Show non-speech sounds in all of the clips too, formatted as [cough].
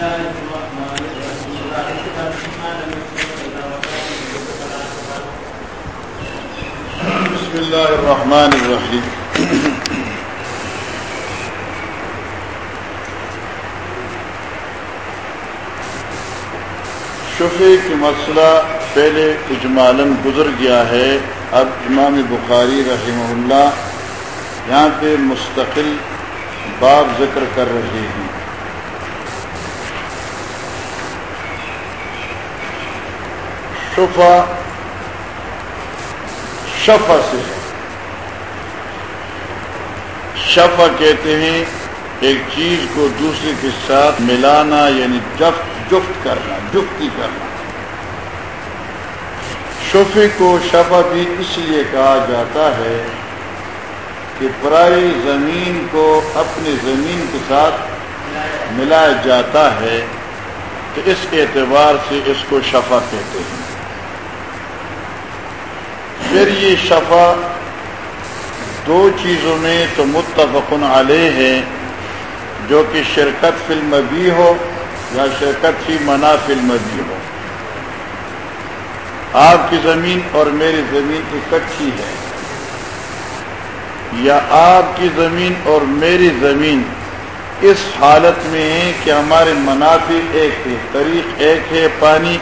بسم الله الرحمن الرحيم. شفے کی مسئلہ پہلے اجمالن گزر گیا ہے. اب امام بخاری رحمہ اللہ یہاں پہ مستقل باب ذکر کر رہے ہیں. شفا شفا سے شفا کہتے ہیں ایک چیز کو دوسرے کے ساتھ ملانا یعنی جفت جفت کرنا، جفتی کرنا۔ شفے کو شفا بھی اس لیے کہا جاتا ہے کہ پرائی زمین کو اپنی زمین کے ساتھ ملایا جاتا ہے، تو اس اعتبار سے اس کو شفا کہتے ہیں۔ پھر یہ شفا دو چیزوں میں تو متفقن علیہ ہے جو کہ شرکت فلم بھی ہو یا شرکت فی منا فلم بھی ہو۔ آپ کی زمین اور میری زمین اکٹھی ہے۔ یا آپ کی زمین اور میری زمین اس حالت میں ہے کہ ہمارے منافع ایک ہے، طریق ایک ہے، پانی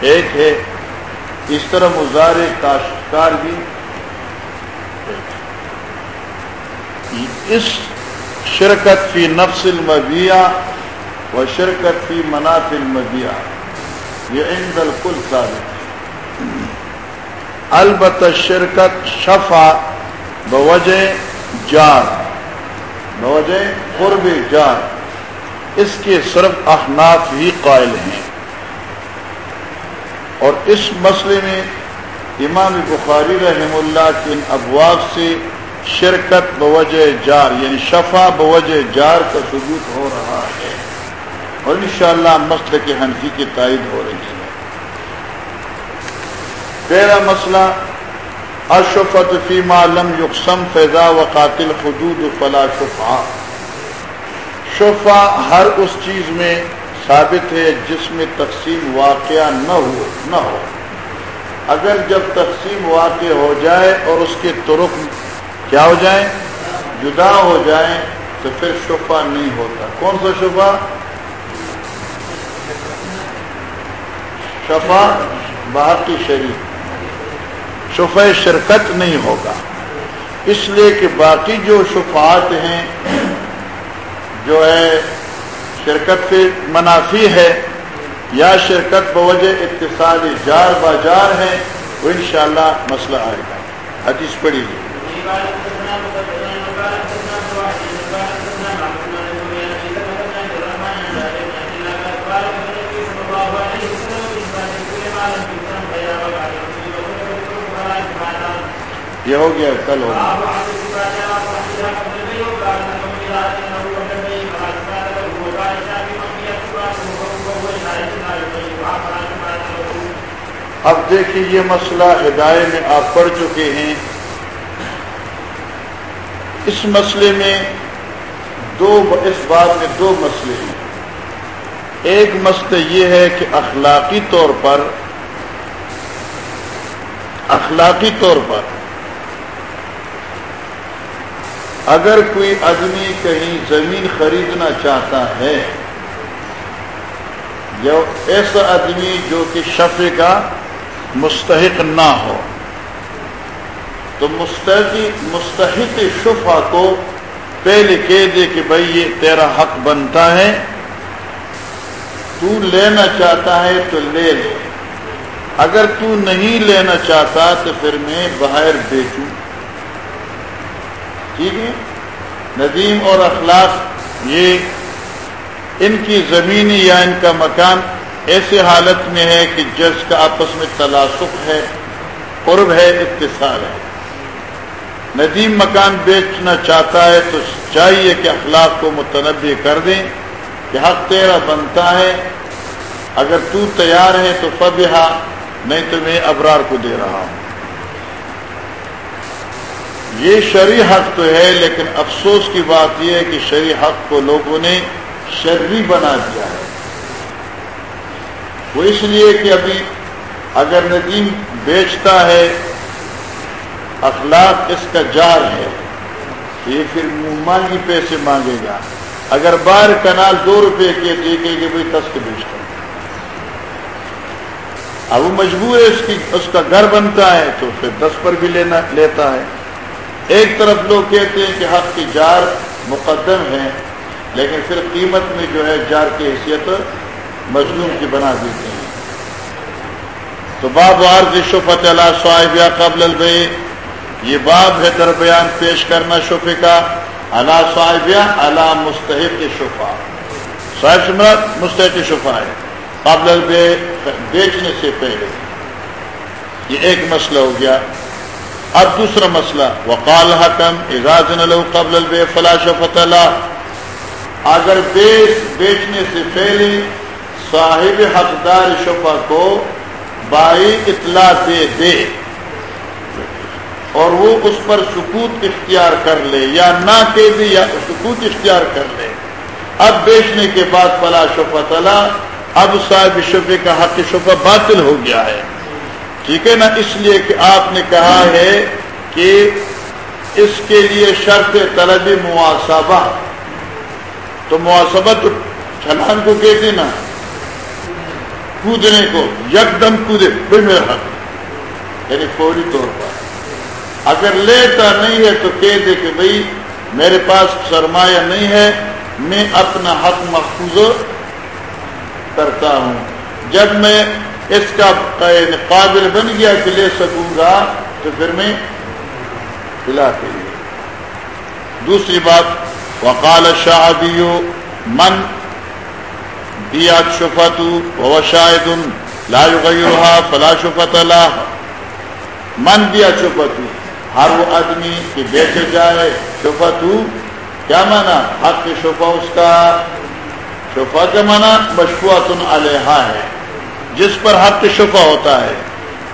ایک ہے۔ اس طرح مزار کاشتکار بھی اس شرکت فی نفس المبیا و شرکت فی مناف المبیا یہ عند الکل ثابت البتہ شرکت شفا بوجہ جار، بوجہ قرب جار، اس کے صرف احناف ہی قائل ہیں۔ اور اس مسئلے میں امام بخاری رحم اللہ کے ان ابواب سے شرکت بوجہ جار یعنی شفا بوجہ جار کا ثبوت ہو رہا ہے۔ اور انشاءاللہ شاء مسئلہ کے حنفی کی تائید ہو رہی ہے۔ پہلا مسئلہ اشفت فیما لم یقسم فیضا و قاتل حدود فلا شفا شفا ہر اس چیز میں ثابت ہے، جس میں تقسیم واقعہ نہ ہو نہ ہو۔ اگر جب تقسیم واقع ہو جائے اور اس کے ترک کیا ہو جائیں، جدا ہو جائیں، تو پھر شفا نہیں ہوتا۔ کون سا شفا شفا باقی شریف شفا شرکت نہیں ہوگا۔ اس لیے کہ باقی جو شفات ہیں، جو ہے شرکت سے منافی ہے، یا شرکت بوجہ اتصال جار بازار ہے، وہ انشاءاللہ مسئلہ آئے گا۔ حدیث پڑھی۔ گی یہ ہو گیا، کل ہو گیا۔ اب دیکھیے یہ مسئلہ ہدایت میں آپ پڑھ چکے ہیں۔ اس مسئلے میں دو اس بات میں دو مسئلے ہیں۔ ایک مسئلہ یہ ہے کہ اخلاقی طور پر اخلاقی طور پر اگر کوئی آدمی کہیں زمین خریدنا چاہتا ہے یا ایسا آدمی جو کہ شفے کا مستحق نہ ہو۔ تو مستحق مستحق شفا کو پہلے کہہ دے کہ بھائی یہ تیرا حق بنتا ہے۔ تو لینا چاہتا ہے تو لے لے۔ اگر تو نہیں لینا چاہتا تو پھر میں باہر بیچوں۔ ٹھیک ہے؟ ندیم اور اخلاق یہ ان کی زمینی یا ان کا مکان ایسے حالت میں ہے کہ جج کا آپس میں تلاسق ہے، قرب ہے اتصال ہے۔ ندیم مکان بیچنا چاہتا ہے تو چاہیے کہ اخلاق کو متنوع کر دیں کہ حق تیرا بنتا ہے۔ اگر تو تیار ہے تو فبہا نہیں تو میں ابرار کو دے رہا ہوں۔ یہ شرع حق تو ہے، لیکن افسوس کی بات یہ ہے کہ شرع حق کو لوگوں نے شرری بنا دیا ہے۔ وہ اس لیے کہ ابھی اگر ندیم بیچتا ہے، اخلاق اس کا جار ہے، یہ پھر مانگی پیسے مانگے گا۔ اگر بار کنال دو روپے کے دیکھے کہ بھائی دس کے بیچتا اب وہ مجبور ہے اس کی، اس کا گھر بنتا ہے، تو پھر دس پر بھی لینا، لیتا ہے۔ ایک طرف لوگ کہتے ہیں کہ حق کی جار مقدم ہے، لیکن پھر قیمت میں جو ہے جار کی حیثیت مظلوم کی بنا دیتے ہیں۔ تو باب عرض شفت اللہ صاحب قبل البے یہ باب ہے در بیان پیش کرنا شفے کا اللہ صاحب اللہ مستحق شفا صاحب سمرت مستحق شفا ہے۔ قبل البے بیچنے سے پہلے۔ یہ ایک مسئلہ ہو گیا۔ اب دوسرا مسئلہ، وقال حکم اعزاز قبل البے فلا شفت اللہ اگر بیچ، بیچنے سے پہلے صاحب حقدار شفا کو بائی اطلاع دے دے اور وہ اس پر سکوت اختیار کر لے یا نہ دے یا سکوت اختیار کر لے۔ اب بیچنے کے بعد فلا شفا تلا۔ اب صاحب شفے کا حق شفا باطل ہو گیا ہے۔ ٹھیک ہے نا؟ اس لیے کہ آپ نے کہا ہے کہ اس کے لیے شرط طلب محاسبہ تو محاسبہ تو چھلان کو کہتے نا؟ کودنے کو، یک دم کودے بھائی میرا حق۔ یعنی فوری طور پر۔ اگر لیتا نہیں ہے تو کہہ دے کہ بھائی میرے پاس سرمایہ نہیں ہے، میں اپنا حق محفوظ کرتا ہوں۔ جب میں اس کا یعنی قابل بن گیا کہ لے سکوں گا، تو پھر میں پلا کے لیے۔ دوسری بات، وقال شاہدیو من دیا شفت وہ شاید لا يغيرها فلا شفت له من دیا شفت؟ ہر وہ آدمی کہ بیچے جائے شفت۔ کیا مانا؟ حق شفا اس کا۔ شفا کا مانا مشفوعت علیہ ہے۔ جس پر حق شفا ہوتا ہے۔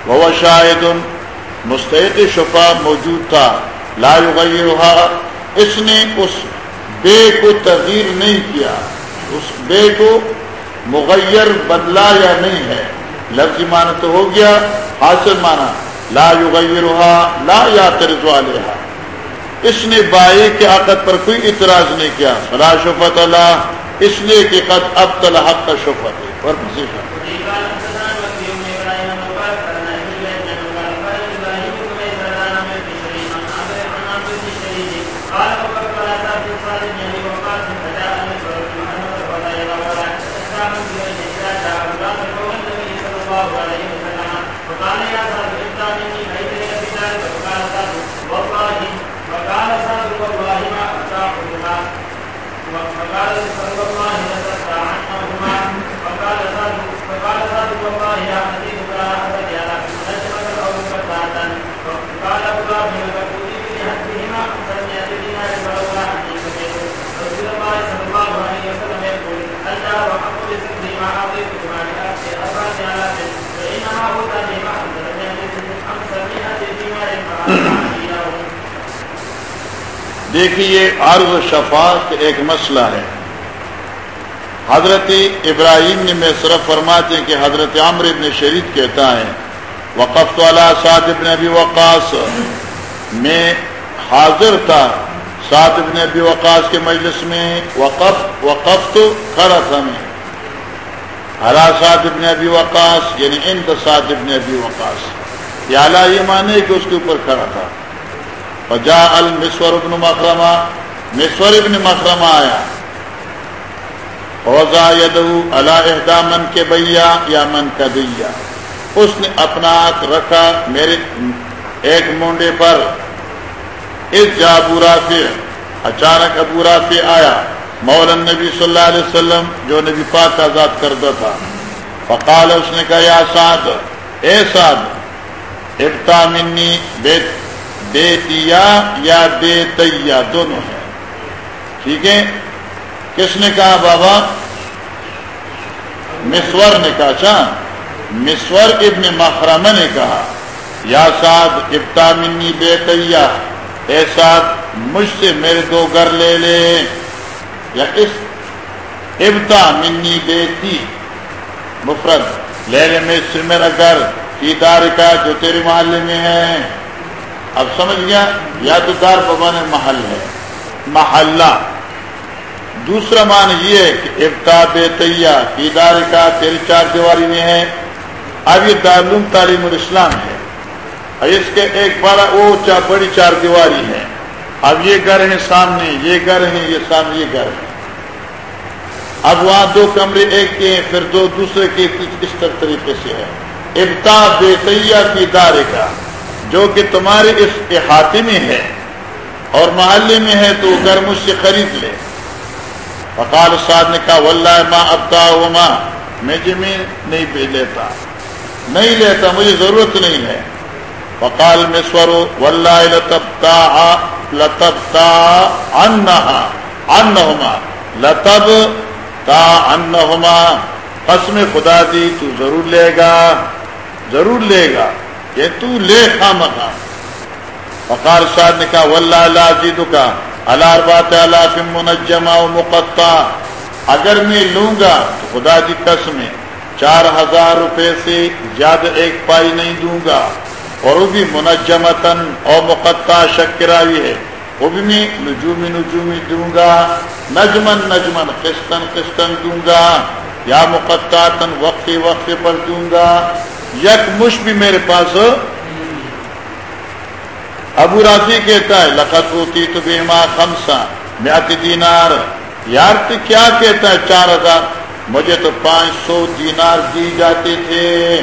وہ شاید مستحق شفا موجود تھا۔ لا يغيرها اس نے اس بے کو تغیر نہیں کیا۔ اس بے کو مغیر بدلا یا نہیں ہے۔ لفظی معنی تو ہو گیا، حاصل معنی، لا یغیرها لا یاترض علیہا۔ اس نے بائی کے عقد پر کوئی اعتراض نہیں کیا۔ فلا شفت اللہ، اس لیے کہ قد اب حق کا شفت۔ ہے اور دیکھیے عرض شفاق ایک مسئلہ ہے۔ حضرت ابراہیم نے میں صرف فرماتے ہیں کہ حضرت عامر ابن شریف کہتا ہے وقف والا سعد ابن ابی وقاص۔ میں حاضر تھا سعد ابن ابی وقاص کے مجلس میں، وقف وقف تو کھڑا تھا میں ہرا سعد ابن ابی وقاص یعنی ان سعد ابن ابی وقاص۔ یہ اعلیٰ یہ مانے کہ اس کے اوپر کھڑا تھا۔ فجا المسور ابن مخرمہ، مسور ابن مخرمہ آیا۔ اوزا یدو اللہ احدامن کے بھیا یا من کا دیا اس نے اپنا ہاتھ رکھا میرے ایک مونڈے پر۔ اس جا برا پھر اچانک ابو رافع آیا۔ مولن نبی صلی اللہ علیہ وسلم جو نبی پاک آزاد کرتا تھا۔ فقال اس نے کہا، یا سعد، اے سعد، ابتا منی، بیت دیتیا یا دیتیا دونوں ہیں۔ ٹھیک ہے؟ کس نے کہا بابا؟ مسور نے کہا۔ اچھا مسور ابن مخرم نے کہا، یا سعد، ابتا منی بیتیا اے سعد، مجھ سے میرے دو گھر لے لے۔ یا اس ابتا منی بیتی مفرد، لے لے میں سے میرا گھر، کی دار کا جو تیرے محلے میں ہے۔ اب سمجھ گیا یا تو دار محل ہے۔ محلہ۔ دوسرا مان یہ ہے کہ ابتا بے تیا کی دار کا تیری چار دیواری میں ہے۔ اب یہ دارالعلوم تعلیم الاسلام ہے۔ اس کے ایک بڑا وہ چار بڑی چار دیواری ہے۔ اب یہ گھر ہے سامنے، یہ گھر ہے یہ سامنے، یہ گھر ہے اب وہاں دو کمرے ایک کے ہیں، پھر دو دوسرے کے اس طرح طریقے سے ہے۔ ابتا بے تیا کی دار کا۔ جو کہ تمہارے اس احاطے میں ہے اور محلے میں ہے تو گھر مجھ سے خرید لے۔ فقال صاحب نے کہا، واللہ ماں ابتا ہو میں زمین نہیں پہ لیتا۔ نہیں لیتا، مجھے ضرورت نہیں ہے۔ فقال میں سورو واللہ لتبتا لتبتا انہا، انہما لتب تا انہما۔ قسم خدا دی، تو ضرور لے گا، ضرور لے گا۔ کہ تو لے خام خام فقال صاحب نے کہا، واللہ لا جیدو کا اللہ بات اللہ منجمہ و مقطع۔ اگر میں لوں گا تو خدا کی قسم چار ہزار روپے سے زیادہ ایک پائی نہیں دوں گا۔ اور وہ بھی منجمتن اور مقطع شکراوی ہے۔ وہ بھی میں نجومی نجومی دوں گا نجمن نجمن قسطن قسطن دوں گا۔ یا مقطع تن وقت وقت پر دوں گا۔ یک مش بھی میرے پاس ابو راضی کہتا ہے لقت ہوتی تو بیما خمسا دینار۔ یار تو کیا کہتا ہے چار ہزار؟ مجھے تو پانچ سو دینار دی جاتے تھے۔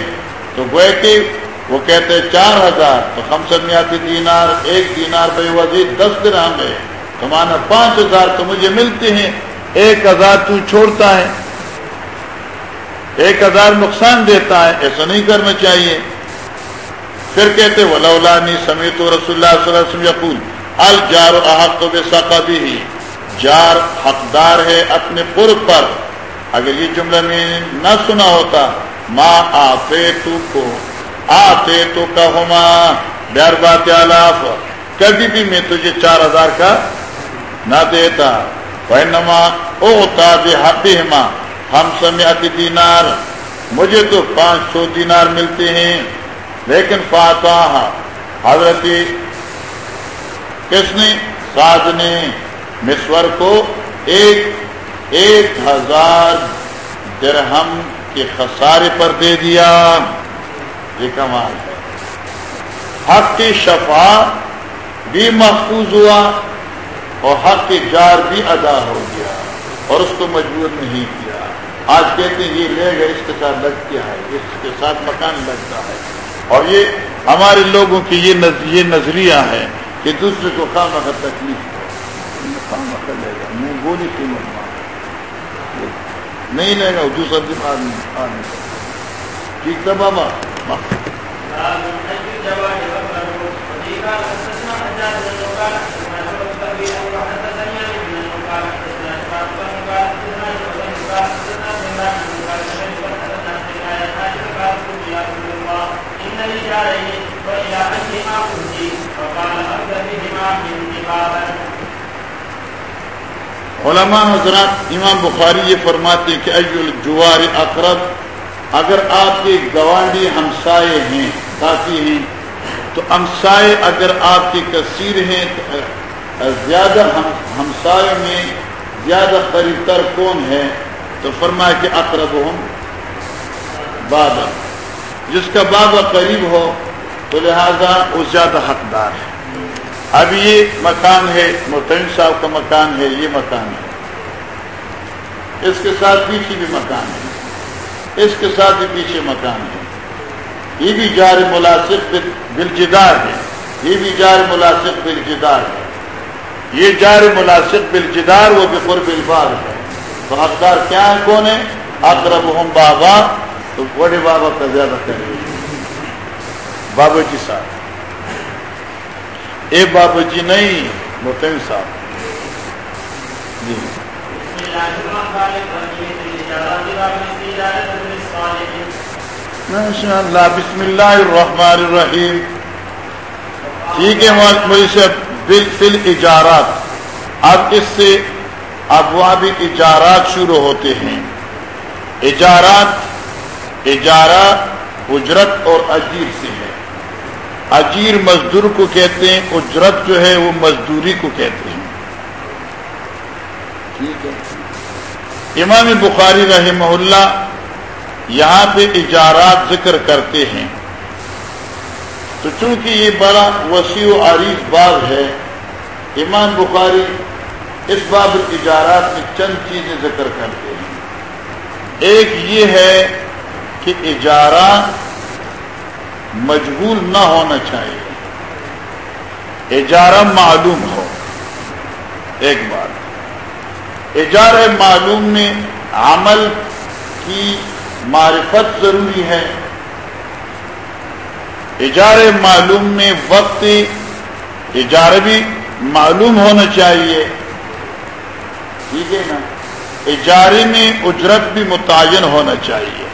تو گوئے کہ وہ کہتے چار ہزار، تو ہم سب دینار، ایک دینار بے وزیر دس درہم ہے۔ تمہارا پانچ ہزار تو مجھے ملتے ہیں۔ ایک ہزار تو چھوڑتا ہے۔ ایک ہزار نقصان دیتا ہے، ایسا نہیں کرنا چاہیے۔ پھر کہتے ولولانی سمیت رسول اللہ صلی اللہ علیہ وسلم یقول الجار احق بے سقبی ہی جار حقدار ہے اپنے پر پر۔ اگر یہ جملہ میں نہ سنا ہوتا ماں آتے تو کو آتے تو کہما بیار بات آلاف۔ کبھی بھی میں تجھے چار ہزار کا نہ دیتا۔ وینما اوتا بحبہما ہم سمیات دینار، مجھے تو پانچ سو دینار ملتے ہیں۔ لیکن فاتح حضرت کس نے؟ ساز نے۔ مشور کو ایک ایک ہزار درہم کے خسارے پر دے دیا۔ یہ کمال ہے۔ حق کی شفا بھی محفوظ ہوا اور حق کی جار بھی ادا ہو گیا اور اس کو مجبور نہیں کیا۔ آج کہتے ہیں یہ لے گا اس کے ساتھ لگ کیا ہے اس کے ساتھ مکان لگتا ہے۔ اور یہ ہمارے لوگوں کی یہ یہ نظریہ ہے کہ دوسرے کو خام اگر تکلیف خام اگر لے گا۔ منہ گولی قیمت نہیں لے گا دوسرا دن آدمی ٹھیک تھا بابا؟ علماء حضرات امام بخاری یہ فرماتے کہ الجوار اقرب۔ اگر آپ کے گوانڈی ہمسائے ہیں، ساتھی ہیں، تو ہمسائے اگر آپ کے کثیر ہیں، تو زیادہ ہمسائے میں زیادہ قریب تر کون ہے؟ تو فرمایا کہ اقرب ہوں بابا جس کا بابا قریب ہو، تو لہذا وہ زیادہ حقدار ہے۔ اب یہ مکان ہے محتم صاحب کا مکان ہے، یہ مکان ہے۔ اس کے ساتھ پیچھے بھی مکان ہے۔ اس کے ساتھ بھی پیچھے مکان ہے۔ یہ بھی جار ملاسب بلجدار ہے۔ یہ بھی جار ملاسب بلجدار ہے۔ یہ جار ملاسب بلجدار وہ بفر بلبار ہے۔ تو حقدار کیا ہے کون ہے اقرب ہم بابا۔ تو بڑے بابا کا زیادہ کریں بابا جی صاحب۔ اے بابا جی نہیں محتم صاحب۔ جی۔ اللہ بسم اللہ الرحمن الرحیم ٹھیک ہے مجھ سے بل فل اجارات۔ اب اس سے ابواب اجارات شروع ہوتے ہیں۔ اجارات اجارہ اجرت اور اجیر سے ہے۔ اجیر مزدور کو کہتے ہیں اجرت جو ہے وہ مزدوری کو کہتے ہیں۔ ٹھیک ہے۔ امام بخاری رحمہ اللہ یہاں پہ اجارات ذکر کرتے ہیں۔ تو چونکہ یہ بڑا وسیع و عریف باب ہے امام بخاری اس باب اجارات میں چند چیزیں ذکر کرتے ہیں۔ ایک یہ ہے کہ اجارہ مجبور نہ ہونا چاہیے۔ اجارہ معلوم ہو۔ ایک بات۔ اجارہ معلوم میں عمل کی معرفت ضروری ہے۔ اجار معلوم میں وقت، اجارہ بھی معلوم ہونا چاہیے۔ ٹھیک ہے نا؟ اجارے میں اجرت بھی متعین ہونا چاہیے۔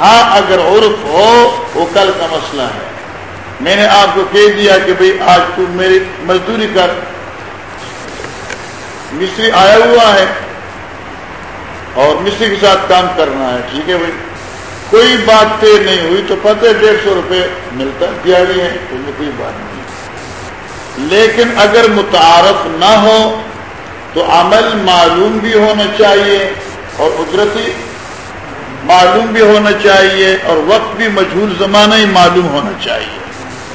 ہاں اگر عرف ہو، وہ کل کا مسئلہ ہے۔ میں نے آپ کو کہہ دیا کہ بھئی آج تو میری مزدوری کر۔ مستری آیا ہوا ہے اور مستری کے ساتھ کام کرنا ہے، ٹھیک ہے بھائی کوئی بات طے نہیں ہوئی تو پتہ ڈیڑھ سو روپے ملتا دیہی ہے کوئی بات نہیں۔ لیکن اگر متعارف نہ ہو تو عمل معلوم بھی ہونا چاہیے اور اجرتی معلوم بھی ہونا چاہیے اور وقت بھی مجہور زمانہ ہی معلوم ہونا چاہیے۔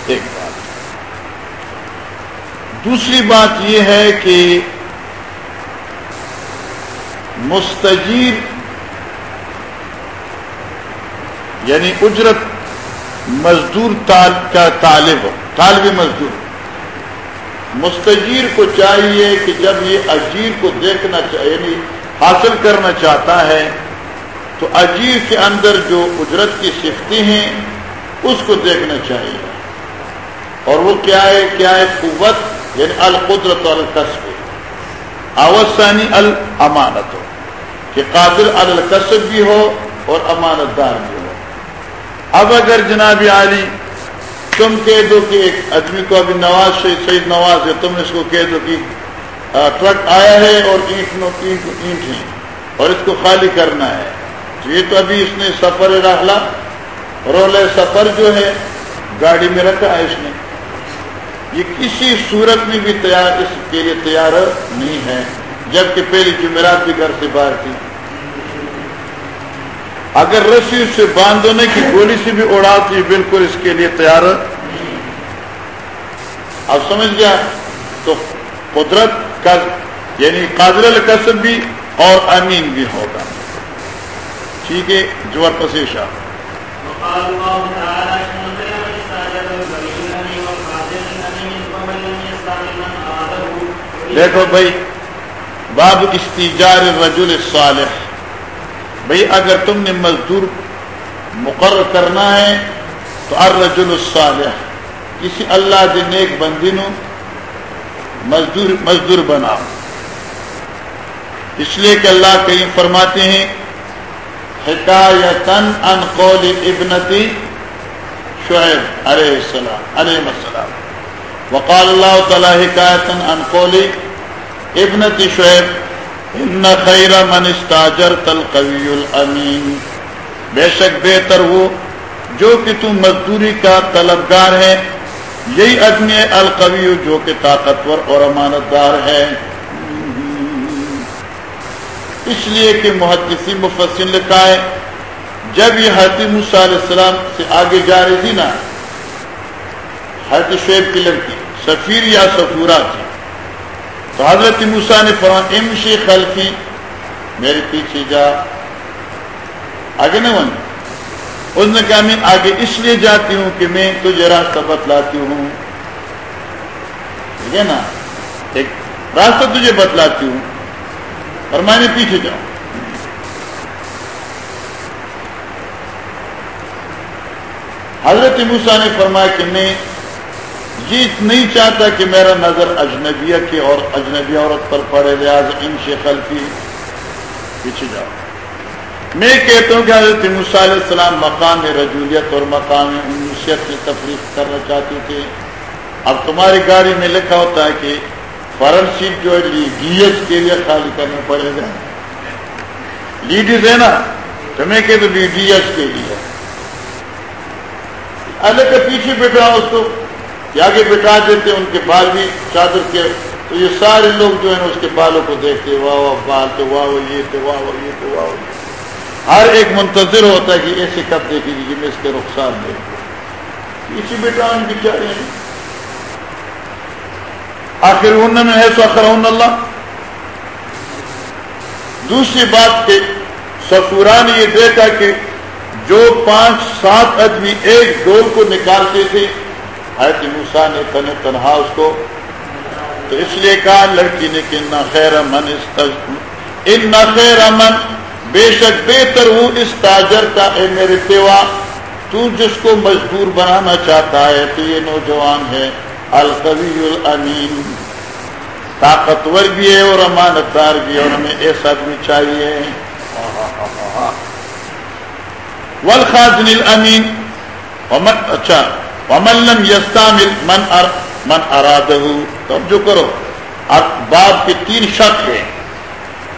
ایک بات۔ دوسری بات یہ ہے کہ مستجیر یعنی اجرت مزدور کا طالب طالب مزدور۔ مستجیر کو چاہیے کہ جب یہ اجیر کو دیکھنا چاہیے یعنی حاصل کرنا چاہتا ہے تو اجیر کے اندر جو اجرت کی سفتیں ہیں، اس کو دیکھنا چاہیے۔ اور وہ کیا ہے کیا ہے قوت؟ یعنی القدرت القصب اوسانی الامانت۔ ہو کہ قادر القصب بھی ہو اور امانت دار بھی ہو۔ اب اگر جناب عالی تم کہہ دو کہ ایک آدمی کو ابھی نواز سعید نواز ہے، تم اس کو کہہ دو کہ ٹرک آیا ہے اور اینٹ اینٹ اینٹ ہے اور اس کو خالی کرنا ہے۔ یہ تو ابھی اس نے سفر رہلا رول سفر جو ہے، گاڑی میں رکھا ہے اس نے۔ یہ کسی صورت میں بھی تیار، اس کے لیے تیار نہیں ہے، جبکہ پہلی جمعرات بھی گھر سے باہر تھی۔ اگر رسی سے باندھنے کی گولی سے بھی اڑاتی بالکل اس کے لیے تیار۔ اب سمجھ گیا؟ تو قدرت کا یعنی قادر القصب بھی اور امین بھی ہوگا۔ ٹھیک ہے جوار پسیشا دیکھو بھائی باب استیجار رجل صالح بھائی اگر تم نے مزدور مقرر کرنا ہے تو الرجل الصالح کسی اللہ دن ایک بندی نو مزدور مزدور بناؤ۔ اس لیے کہ اللہ کہیں فرماتے ہیں حکایتن ان قول ابنتی شعیب علیہ السلام علیہ السلام۔ وقال اللہ تعالی حکایتن ان قول ابنتی شعیب، ان خیر من استاجر القوی الامین بے شک بہتر وہ جو کہ تم مزدوری کا طلبگار ہے، یہی آدمی القوی جو کہ طاقتور اور امانت دار ہے۔ اس لیے کہ محدثی مفسر لکھا ہے، جب یہ حضرت موسیٰ علیہ السلام سے آگے جا رہی تھی نا، حضرت شعیب کی لڑکی، سفیر یا سفورا تھی۔ تو حضرت موسیٰ نے فرمان امشی خلفی میرے پیچھے جا۔ آگے نہیں ون اس نے کہا، میں آگے اس لیے جاتی ہوں کہ میں تجھے راستہ بتلاتی ہوں۔ ٹھیک ہے نا؟ ایک راستہ تجھے بتلاتی ہوں۔ اور میں نے پیچھے جاؤں۔ حضرت موسا نے فرمایا کہ میں یہ نہیں چاہتا کہ میرا نظر اجنبیہ کی اور اجنبی عورت پر پڑے، لہٰذا ان شکل کی پیچھے جاؤ میں کہتا ہوں کہ حضرت موسیٰ علیہ السلام مقام رجولیت اور مقام انسیت سے تفریح کرنا چاہتے تھے۔ اب تمہاری گاڑی میں لکھا ہوتا ہے کہ فرنٹ سیٹ جو ہے، لیڈیز کے لیے خالی کرنا پڑے گا۔ لیڈیز ہے نا، تمہیں کہ تو لیڈیز کے لیے۔ الگ کے پیچھے بیٹھا اس کو آگے بٹھا دیتے ان کے بال بھی چادر کے۔ تو یہ سارے لوگ جو ہیں اس کے بالوں کو دیکھتے واہ واہ، بال تو واہ وہ یہ تو واہ وہ یہ تو واہ ہر ایک منتظر ہوتا ہے کہ ایسے کب دیکھے گی میں اس کے رخسار دے پیچھے بیٹھا ان بچارے آخر ان میں ہے سو آخر اللہ۔ دوسری بات کہ سسورا نے یہ دیکھا کہ جو پانچ، سات آدمی ایک ڈول کو نکالتے تھے، حضرت موسا نے تن تنہا اس کو۔ تو اس لیے کہا، لڑکی نے کہ نہ خیر امن ان نہ خیر امن بے شک بہتر ہوں اس تاجر کا۔ اے میرے پیوا تو جس کو مزدور بنانا چاہتا ہے، تو یہ نوجوان ہے۔ القوی الامین طاقتور بھی ہے اور امانت دار بھی ہے اور ہمیں ایسا بھی چاہیے. ولخاظن الامین. اچھا. وملم یستامل من ار من ارادہ تب جو کرو. اب باب کے تین شک ہیں.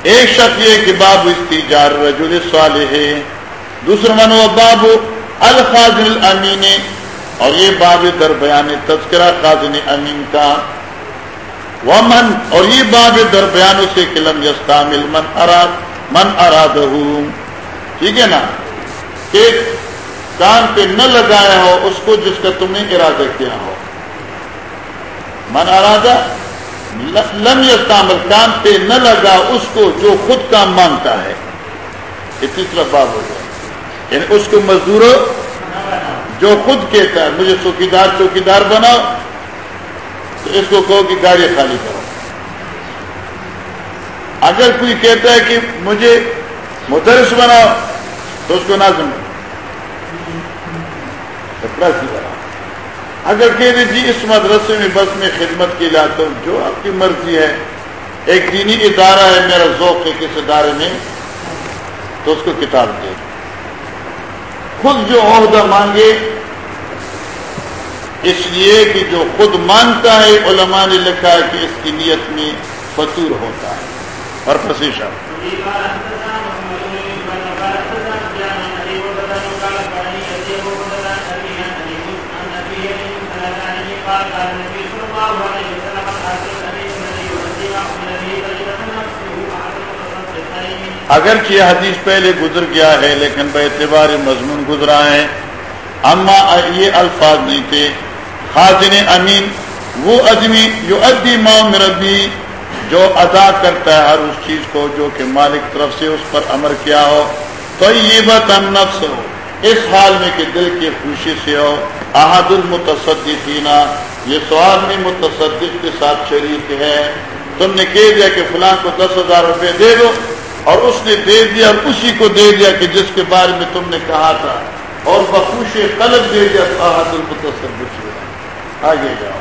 ایک شک یہ کہ باب استجار رجل صالح ہے. دوسرا من باب الخازن الامین. اور یہ باب در بیان تذکرہ خازن امین کا ومن، اور یہ باب در بیان سے کلم یستامل من اراد، من ارادہ ٹھیک ہے نا؟ کہ کان پہ نہ لگایا ہو، اس کو جس کا تم نے ارادہ کیا ہو۔ من ارادہ لم یستعمل، کان پہ نہ لگا، اس کو جو خود کام مانگتا ہے۔ یہ تیسرا باب ہو گیا۔ یعنی اس کو مزدور جو خود کہتا ہے، مجھے چوکیدار چوکیدار بناؤ، تو اس کو کہو کہ گاڑی خالی کرو۔ اگر کوئی کہتا ہے کہ مجھے مدرس بناؤ، تو اس کو نازم اگر کہہ دے جی اس مدرسے میں، بس میں خدمت کی جاتا ہوں، جو آپ کی مرضی ہے، ایک دینی ادارہ ہے، میرا ذوق ہے کس ادارے میں، تو اس کو کتاب دے۔ خود جو عہدہ مانگے اس لیے کہ جو خود مانگتا ہے علماء نے لکھا ہے کہ اس کی نیت میں فطور ہوتا ہے۔ اور پسیشہ اگرچہ یہ حدیث پہلے گزر گیا ہے، لیکن بے اعتبار مضمون گزرا ہے۔ اما یہ الفاظ نہیں تھے۔ خاصن امین، وہ آدمی جو ادی ماں مربی جو ادا کرتا ہے ہر اس چیز کو جو کہ مالک طرف سے اس پر امر کیا ہو۔ تو یہ بات نفس ہو اس حال میں کہ دل کی خوشی سے ہو۔ احد المتصدقین، یہ سوال میں متصدق کے ساتھ شریک ہے۔ تم نے کہہ دیا کہ فلاں کو دس ہزار روپے دے دو، اور اس نے دے دیا اور اسی کو دے دیا کہ جس کے بارے میں تم نے کہا تھا۔ اور بخوش قلب دے دیا تو احد المتصدق آگے جاؤ۔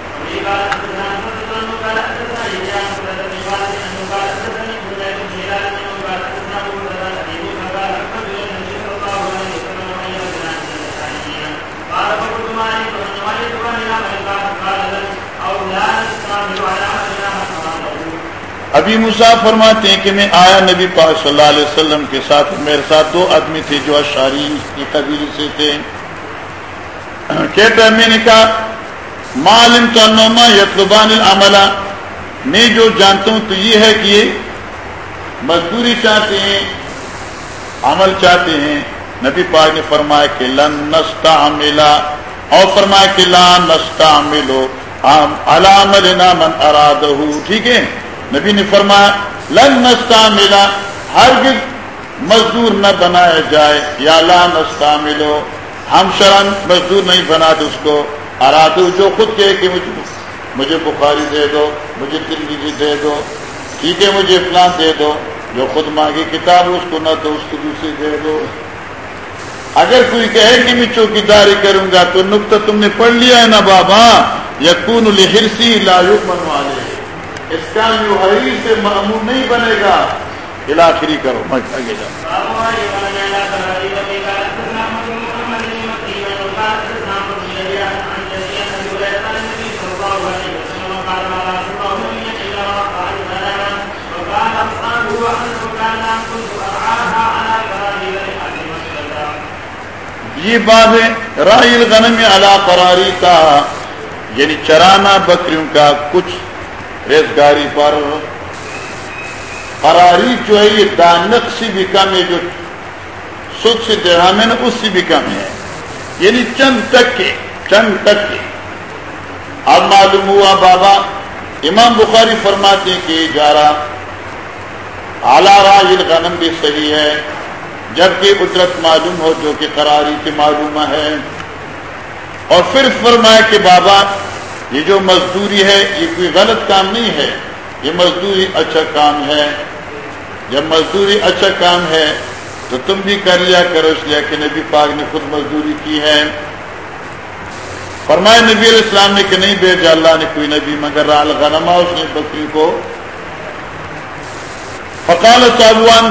ابھی مسا فرماتے ہیں کہ میں آیا نبی پاک صلی اللہ علیہ وسلم کے ساتھ۔ میرے ساتھ دو آدمی تھے جو اشاری کی قبیل سے تھے۔ کہتا ہے میں نے کہا معلوم تو نوما یتلبان العملہ۔ میں جو جانتا ہوں تو یہ ہے کہ یہ مزدوری چاہتے ہیں، عمل چاہتے ہیں۔ نبی پاک نے فرمایا کہ لن نستا اور فرمایا کہ لا نستا ملو علام من ارادہ ٹھیک ہے؟ نبی نے فرمایا، لن نستا ملا ہر مزدور نہ بنایا جائے یا لا نستا ملو ہم شرم مزدور نہیں بنا دو اس کو۔ ارادو جو خود کہے کہ مجھے مجھے بخاری دے دو، مجھے ترمیزی دے دو، ٹھیک ہے، مجھے فلان دے دو، جو خود مانگی کتاب اس کو نہ دو اس کو دوسری دے دو۔ اگر کوئی کہے کہ میں چوکی داری کروں گا تو نقطہ تم نے پڑھ لیا ہے نا بابا؟ یقون الحرسی لاو منوالے اس کا یو حری سے معمول نہیں بنے گا۔ الاخری کرو میں آگے یہ بات ہے، رائل غنم علا قراری کا یعنی چرانا بکریوں کا کچھ ریزگاری پر قراری جو ہے، یہ دانت سے بھی کم ہے، جو سکھ سے درہم ہے نا، اس سے بھی کم ہے۔ یعنی چند تک کے چند تک کے اب معلوم ہوا بابا، امام بخاری فرماتے کہ جا رہا اعلیٰ راجل غنم بھی صحیح ہے۔ جبکہ اجرت معلوم ہو جو کہ قراری کی معلوم ہے۔ اور پھر فرمایا کہ بابا، یہ جو مزدوری ہے، یہ کوئی غلط کام نہیں ہے۔ یہ مزدوری اچھا کام ہے۔ جب مزدوری اچھا کام ہے، تو تم بھی کر لیا کرو اس لیے کہ نبی پاک نے خود مزدوری کی ہے۔ فرمائے نبی علیہ السلام نے کہ نہیں بھیجا اللہ نے کوئی نبی مگر رال غنما اس نے بکری کو۔ فقال صاحبان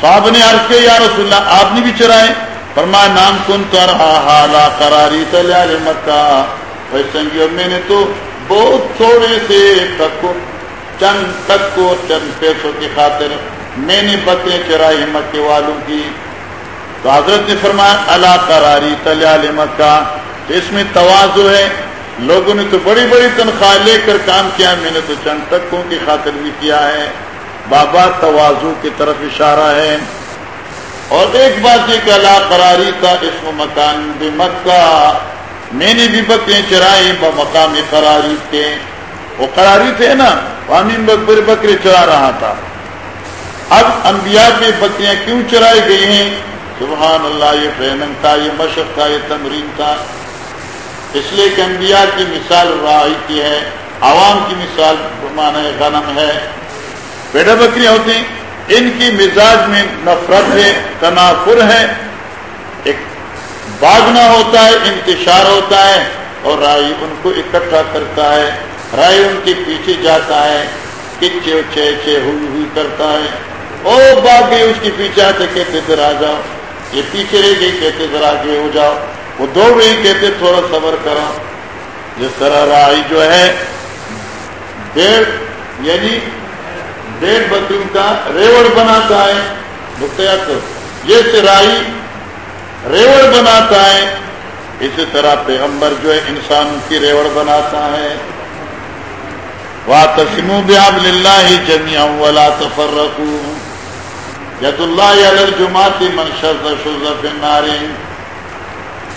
صاحب نے عرض کیا، یا رسول اللہ، آپ نے بھی چرائے فرمایا نام کن کر حالا قراری تلیال مکہ. میں نے تو بہت تھوڑے سے تک کو چند تک کو چند پیسوں کی خاطر میں نے بتیں چرائی مکے والوں کی۔ تو حضرت نے فرمایا اللہ قراری تلیال مکہ. تو اس میں توازو ہے۔ لوگوں نے تو بڑی بڑی تنخواہ لے کر کام کیا، میں نے تو چند تکوں کی خاطر بھی کیا ہے۔ بابا توازو کی طرف اشارہ ہے۔ اور ایک بات یہ کہ اللہ قراری کا اسم مکان بے مکہ میں نے بھی بکرے چرائی مقام قراری کے۔ وہ قراری تھے نا وامین بکر بکرے چرا رہا تھا۔ اب انبیاء کے بکریاں کیوں چرائی گئی ہیں؟ سبحان اللہ، یہ ٹریننگ تھا، یہ مشق تھا، یہ تمرین تھا۔ اس لیے کہ انبیاء کی مثال راہی کی ہے، عوام کی مثال مانا غنم ہے۔ پیڑا بکریاں ہوتی ہیں، ان کی مزاج میں نفرت ہے، تنافر ہے۔ ایک باغنا ہوتا ہے، انتشار ہوتا ہے اور رائی ان کو اکٹھا کرتا ہے۔ رائی ان کے پیچھے جاتا ہے، کچے اچھے اچھے ہوئی ہوئی کرتا ہے۔ اور باغ اس کے پیچھے آتے، کہتے ذرا آ جاؤ۔ یہ پیچھے رہ گئی، کہتے ذرا آگے ہو جاؤ۔ وہ دوڑ رہی، کہتے تھوڑا صبر کرو۔ جس طرح رائی جو ہے ڈیڑھ یعنی ڈیڑھ بکریوں کا ریوڑ بناتا ہے۔ تو یہ رائی ریوڑ بناتا ہے۔ اسی طرح پیغمبر جو ہے انسان کی ریوڑ بناتا ہے۔ وا تسم بحب اللہ جمیا ولا تفرقوا۔ ید اللہ جماعت منشر شوزف نارین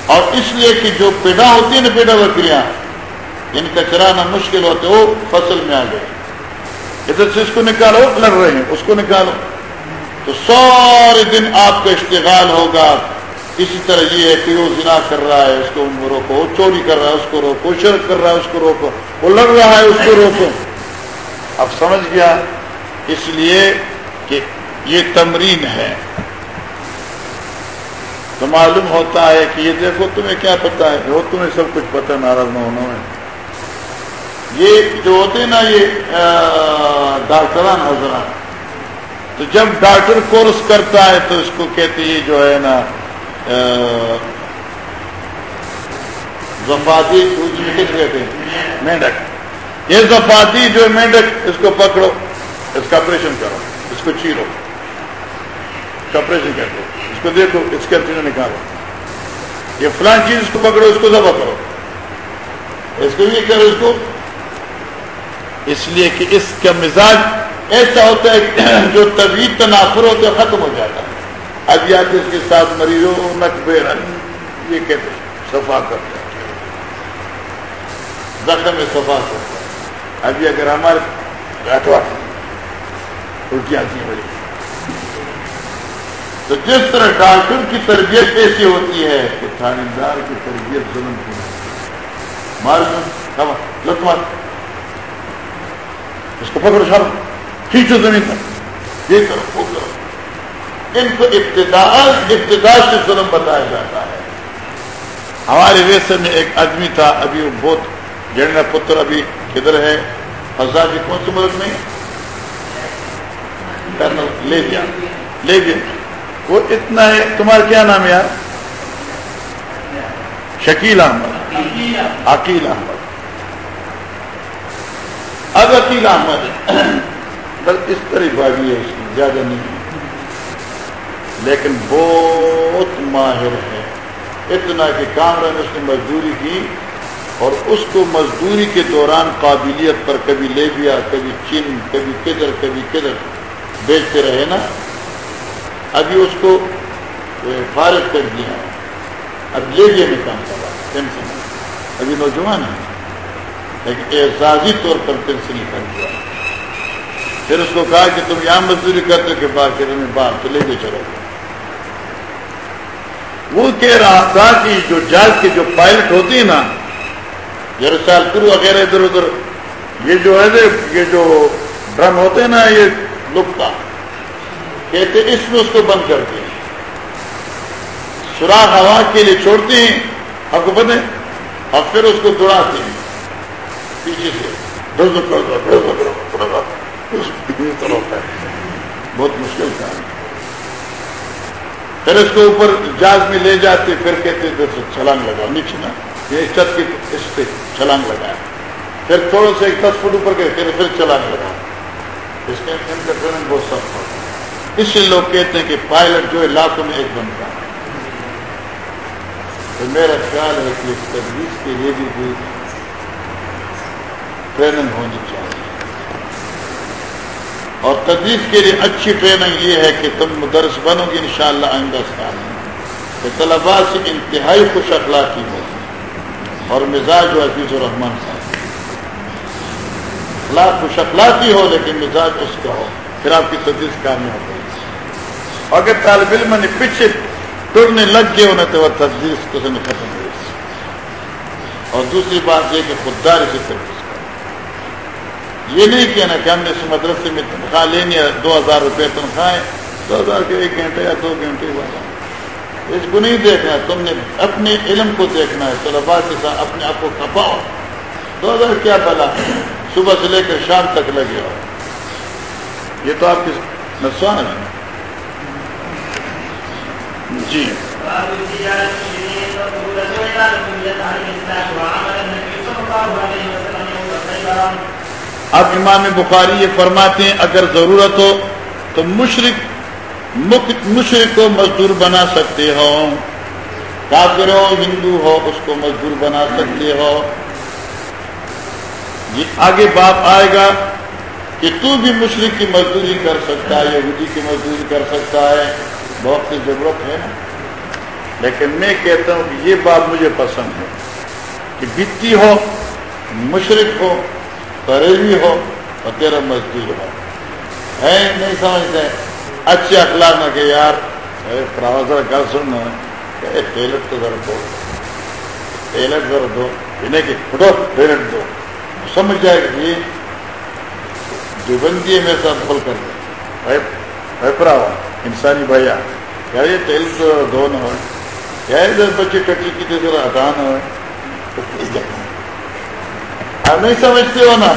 اور اس لیے کہ جو پیدا ہوتی ہے نا پیدا بکریاں ان کا چرانا مشکل ہوتے وہ فصل میں آ گئے ادھر سے اس کو نکالو، لڑ رہے ہیں، اس کو نکالو۔ تو سارے دن آپ کا اشتغال ہوگا۔ اسی طرح یہ ہے کہ وہ زنا کر رہا ہے، اس کو روکو، وہ چوری کر رہا ہے، اس کو روکو شرک کر رہا ہے، اس کو روکو۔ وہ لڑ رہا ہے، اس کو روکو۔ اب سمجھ گیا؟ اس لیے کہ یہ تمرین ہے۔ تو معلوم ہوتا ہے کہ یہ دیکھو، تمہیں کیا پتا ہے وہ تمہیں سب کچھ پتا ناراض نہ ہونا ہے۔ یہ جو ہوتے نا یہ ڈاکٹران حضرات، تو جب ڈاکٹر کورس کرتا ہے تو اس کو کہتے یہ جو ہے نا زفاتی کہتے ہیں؟ مینڈک۔ یہ زفاتی جو مینڈک، اس کو پکڑو، اس کا آپریشن کرو، اس کو چیرو، اس کا آپریشن کر دو اس کو دیکھو، اس کے اندر نکالو۔ یہ فلان چیز اس کو پکڑو، اس کو ذبح کرو۔ اس کو یہ کرو، اس کو اس لیے کہ اس کا مزاج ایسا ہوتا ہے [clears throat] جو طبی تنافر ہوتا ہے ختم ہو جاتا ہے۔ اب یا تو اس کے ساتھ مریضوں نقبے یہ کہتے ہیں، صفا کرتا ہے زخم میں صفا کرتا ہے ابھی اگر ہمارے الٹی آتی ہیں بڑی۔ تو جس طرح ڈاکٹر کی تربیت ایسی ہوتی ہے کہ تھانے دار کی تربیت ظلم کی مار لت اس کو پکڑو چھاڑو کھینچو زمین پر۔ یہ کرو وہ کرو ان کو ابتدا ابتدا سے ظلم بتایا جاتا ہے۔ ہمارے ویسے میں ایک آدمی تھا، ابھی وہ بہت جڑنا پتر ابھی کدھر ہے؟ فضا کی کون سی ملک میں؟ لے دیا لے دیا وہ اتنا ہے۔ تمہارا کیا نام ہے یار؟ شکیل احمد۔ عقیل احمد۔ اب عقیل احمد بس اس طرح بھاگی ہے، اس کی زیادہ نہیں۔ ہے لیکن بہت ماہر ہے۔ اتنا کہ کامرہ نے اس نے مزدوری کی اور اس کو مزدوری کے دوران قابلیت پر کبھی لے لیا کبھی چین، کبھی کدھر کبھی کدھر بیچتے رہے نا۔ ابھی اس کو فارغ کر دیا۔ اب لے لیا میں کام کر رہا ٹینشن۔ ابھی نوجوان ہے لیکن اعزازی طور پر پینسل کر دیا پھر اس کو کہا کہ تم یہاں مزدوری کرتے کہ باہر میں باہر تو لے کے چلو۔ وہ کہہ رہا تھا کہ جو جہاز کی جو پائلٹ ہوتی ہے نا جرسال پور وغیرہ ادھر ادھر، یہ جو ہے یہ جو ڈرم ہوتے ہیں نا، یہ لکتا کہتے اس میں اس کو بند کرتے ہیں سوراخ ہوا کے لیے چھوڑتے ہیں آپ کو پتہ اور پھر اس کو دوڑاتے ہیں۔ پیچھے سے بہت مشکل کام پھر اس کو اوپر جہاز میں لے جاتے، پھر کہتے چھلانگ لگاؤ. نیچے نا یہ چھت کی اس پہ چھلانگ لگایا۔ پھر تھوڑا سا ایک دس فٹ اوپر گئے، پھر پھر چھلانگ لگایا۔ اس کے ٹریننگ بہت سخت ہوتا ہے۔ اس لیے لوگ کہتے ہیں کہ پائلٹ جو علاقوں میں ایک بنتا ہے تو میرا خیال ہے کہ اس تدریس کے لیے بھی کوئی ٹریننگ ہونی چاہیے۔ اور تدریس کے لیے اچھی ٹریننگ یہ ہے کہ تم مدرس بنو گی انشاءاللہ آئندہ سال کہ طلبا سے انتہائی خوش اخلاقی ہوگی اور مزاج و عزیز الرحمان صاحب۔ اخلاق خوش اخلاقی ہو لیکن مزاج اس کا ہو۔ پھر آپ کی تدریس کامیاب ہوگی اگر طالب علم نے پیچھے ٹرنے لگ گئے انہیں تو وہ تدریس کو ختم ہوئی اور دوسری بات یہ کہ خودداری سے تدریس یہ نہیں کہنا کہ ہم نے اس مدرسے میں تنخواہ لینی ہے دو ہزار روپے تنخواہ دو ہزار کے ایک گھنٹے یا دو گھنٹے بعد اس کو نہیں دیکھنا تم نے اپنے علم کو دیکھنا ہے طلبا کے ساتھ اپنے آپ کو کھپاؤ۔ دو ہزار کیا بلا صبح سے لے کر شام تک لگے ہو۔ یہ تو آپ کی نسوان ہے۔ جی۔ اب امام بخاری یہ فرماتے ہیں، اگر ضرورت ہو تو مشرق مشرق کو مزدور بنا سکتے ہو۔ کافر ہو، ہندو ہو، اس کو مزدور بنا سکتے ہو۔ یہ آگے باپ آئے گا کہ تو بھی مشرق کی مزدوری کر سکتا ہے، یہودی کی مزدوری کر سکتا ہے۔ بہت سی ضرورت ہے نا۔ لیکن میں کہتا ہوں کہ یہ بات مجھے پسند ہے کہ بتی ہو مشرق ہو قریبی ہو اور تیرا مزدور ہو۔ ہے نہیں سمجھتے؟ اچھے اخلاق نہ کہ یار ذرا گل سن ٹیلٹ تو ذرا دو۔ ٹیلٹ ذرا دو۔ انہیں کہ پھٹو ٹیلٹ دو۔ سمجھ جائے گا یہ جو بندی ہے میرے ساتھ بول کر دے انسانی بھیا، یار یہ تیل تو دو نہ ہو یار ادھر بچے کٹی کی ذرا ہٹا نہ ہو آپ نہیں سمجھتے ہو نا۔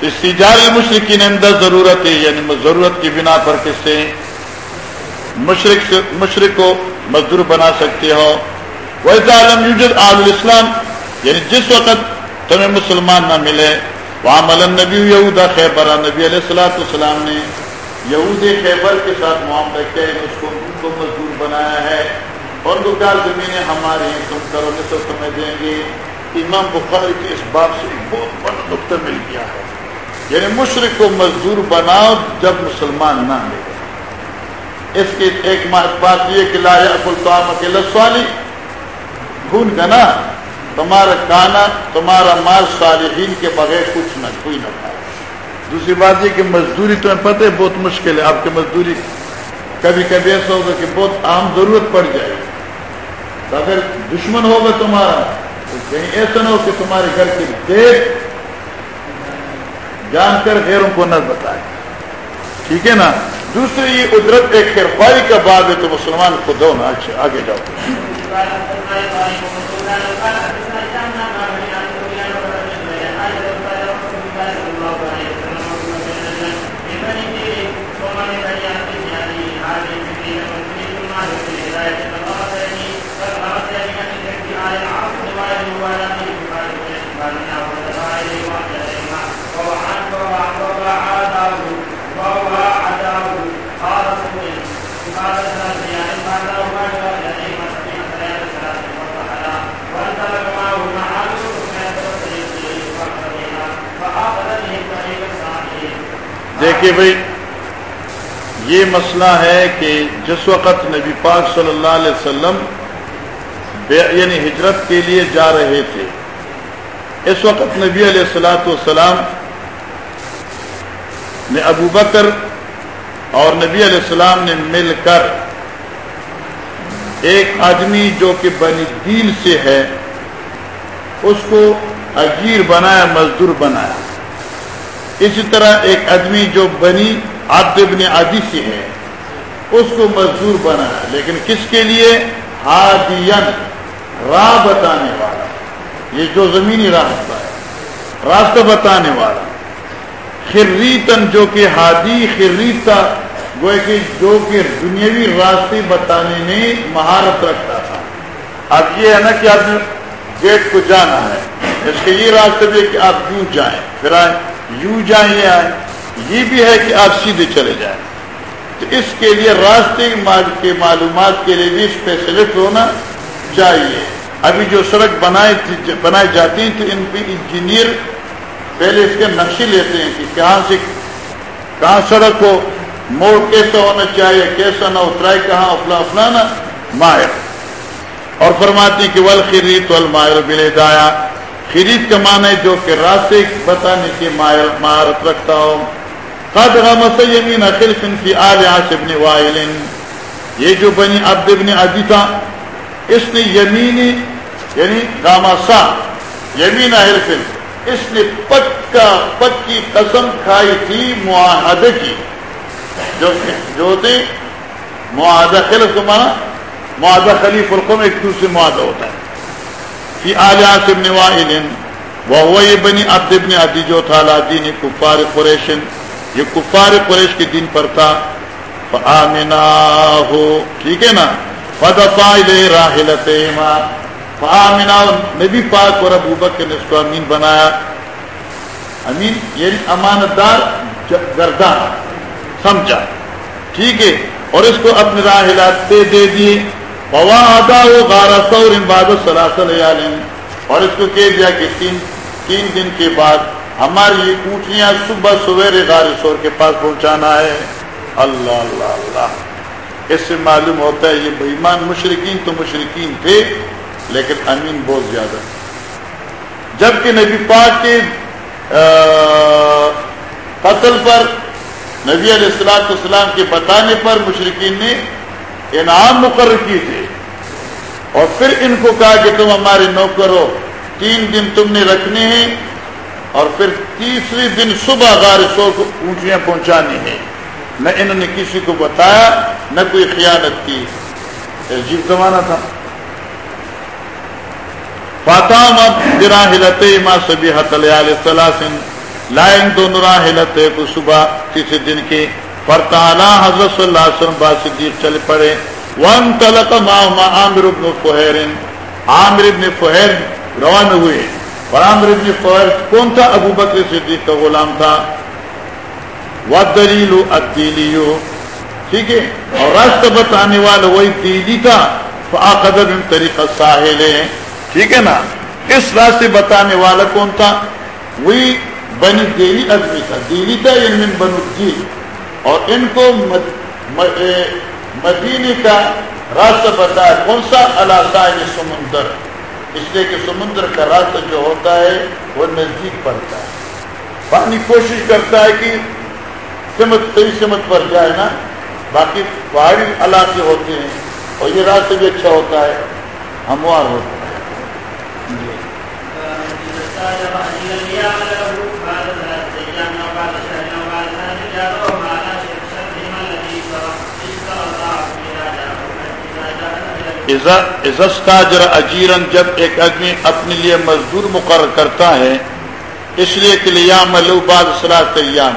استجار مشرقین اندر ضرورت ہے یعنی ضرورت کی بنا پر کس سے مشرق مشرق کو مزدور بنا سکتے ہو۔ ویسا عالم یوجد عال اسلام یعنی جس وقت تمہیں مسلمان نہ ملے وہاں ملن نبی یہودا خیبر نبی علیہ السلاۃ السلام نے یہود خیبر کے ساتھ معاملہ کیا ہے اس کو ان کو مزدور بنایا ہے۔ اور دو چار زمینیں ہماری ہیں، تم کرو گے تو سمجھ دیں گے۔ امام بخاری کے اس بات سے بہت بڑا نقطہ مل گیا ہے۔ یعنی مشرق کو مزدور بناؤ جب مسلمان نہ ملے اس کی ایک بات یہ کہ لایا ابوالطام کے لسوالی خون کا نا تمہارا کانا تمہارا مال صالحین کے بغیر کچھ نہ، کوئی نہ پائے دوسری بات یہ کہ مزدوری تمہیں پتہ ہے، بہت مشکل ہے۔ آپ کی مزدوری کبھی کبھی ایسا ہوگا کہ بہت عام ضرورت پڑ جائے۔ اگر دشمن ہوگا تمہارا یعنی ایسا نہ ہو کہ تمہارے گھر کی دیکھ جان کر غیروں کو نہ بتائے۔ ٹھیک ہے نا؟ دوسری، یہ قدرت ایک خیرفائی کا باب ہے تو مسلمان کو دو نا اچھا آگے جاؤ۔ کہ بھائی، یہ مسئلہ ہے کہ جس وقت نبی پاک صلی اللہ علیہ وسلم یعنی ہجرت کے لیے جا رہے تھے، اس وقت نبی علیہ السلاۃ والسلام نے ابو بکر اور نبی علیہ السلام نے مل کر ایک آدمی جو کہ بنی دین سے ہے، اس کو عجیر بنایا، مزدور بنایا۔ اسی طرح ایک آدمی جو بنی عبد ابن عادی سے ہے، اس کو مزدور بنایا لیکن کس کے لیے؟ ہادین راہ بتانے والا۔ یہ جو زمینی راستہ ہے، راستہ بتانے والا۔ خریتن جو کہ ہادی، خریتا گوئے کہ جو کہ دنیاوی راستے بتانے میں مہارت رکھتا تھا۔ اب یہ ہے نا کہ آپ گیٹ کو جانا ہے۔ اس کے یہ راستے بھی کہ آپ یوں جائیں؟ پھر آئے یوں جائیں یہ آئے یہ بھی ہے کہ آپ سیدھے چلے جائیں۔ تو اس کے لیے راستے کے معلومات کے لیے بھی اسپیشلسٹ ہونا چاہیے۔ ابھی جو سڑک بنائی بنائی جاتی ہیں تو ان پہ انجینئر پہلے اس کے نقشے لیتے ہیں کہ کہاں سے، کہاں سڑک ہو موڑ کیسا ہونا چاہیے، کیسا نہ اترائی کہاں افلا افلانا ماہر اور فرماتی کہ ول خرید ول بلے دایا خرید کا معنی جو کہ راستے بتانے کی مہارت رکھتا ہو قد غمس یمین اخر فن کی آل ابن وائل۔ یہ جو بنی عبد ابن عدی تھا، اس نے یمینی یعنی گاماسا یمین حلفن اس نے پکا پکی قسم کھائی تھی، معاہدے کی۔ جو جو ہوتے معاہدہ خلف کو مانا معاہدہ خلیف القم ایک دوسرے معاہدہ ہوتا ہے۔ کہ آلیات ابن وائلن وہ یہ بنی عبد ابن عدی جو تھا دین کفار قریشن یہ کفار قریش کے دن پر تھا۔ آمنا ہو ٹھیک ہے نا؟ فدفا راہلت فآمنا نبی پاک اور ابو بکر نے اس کو امین بنایا۔ امین یعنی امانت دار گردان، سمجھا۔ ٹھیک ہے، اور اس کو اپنے راہلات دے دے دیے۔ فوا ادا ہو غارہ سور امباد اور اس کو کہہ دیا کہ تین تین دن کے بعد ہماری یہ اونٹیاں صبح سویرے غار سور کے پاس پہنچانا ہے۔ اللہ اللہ اللہ۔ اس سے معلوم ہوتا ہے یہ بےمان مشرقین تو مشرقین تھے، لیکن امین بہت زیادہ۔ جبکہ نبی پاک کے قتل پر، نبی علیہ السلاط السلام کے بتانے پر مشرقین نے انعام مقرر کیے تھے۔ اور پھر ان کو کہا کہ تم ہمارے نوکر ہو، تین دن تم نے رکھنے ہیں اور پھر تیسری دن صبح غار سو کو اونچیاں پہنچانی ہے نہ انہوں نے کسی کو بتایا، نہ کوئی خیانت کی۔ عجیب زمانہ تھا۔ فاتح راہلتے ماں سبھی سلاسن لائن دونوں راہلتے کو صبح تیسرے دن کی فرتانا حضرت صلی اللہ علیہ وسلم با صدیق چل پڑے۔ ون تلق ما عامر ابن فہر عامر ابن فہر روان ہوئے. اور عامر ابن فہر کون تھا؟ ابو بکر صدیق کا غلام تھا. ودلیل الدیلیو ٹھیک ہے؟ اور راستہ بتانے والا وہی دیلی تھا. فاقدر من طریقہ ساحل ٹھیک ہے نا؟ اس راستے بتانے والا کون تھا؟ وہی بنی دیلی آدمی تھا. دیلی تھا یعنی من بنو دیل اور ان کو مدینے کا راستہ بتایا کون سا؟ اللہ سمندر۔ اس لیے کہ سمندر کا راستہ جو ہوتا ہے وہ نزدیک پڑتا ہے۔ پانی کوشش کرتا ہے کہ سمت، صحیح سمت پر جائے نا۔ باقی پہاڑی علاقے ہوتے ہیں اور یہ راستہ بھی اچھا ہوتا ہے۔ ہموار ہوتا ہے اجیرن جب ایک آدمی اپنے لیے مزدور مقرر کرتا ہے، اس لیے کہ لیا ملو بعد صلاح ایام،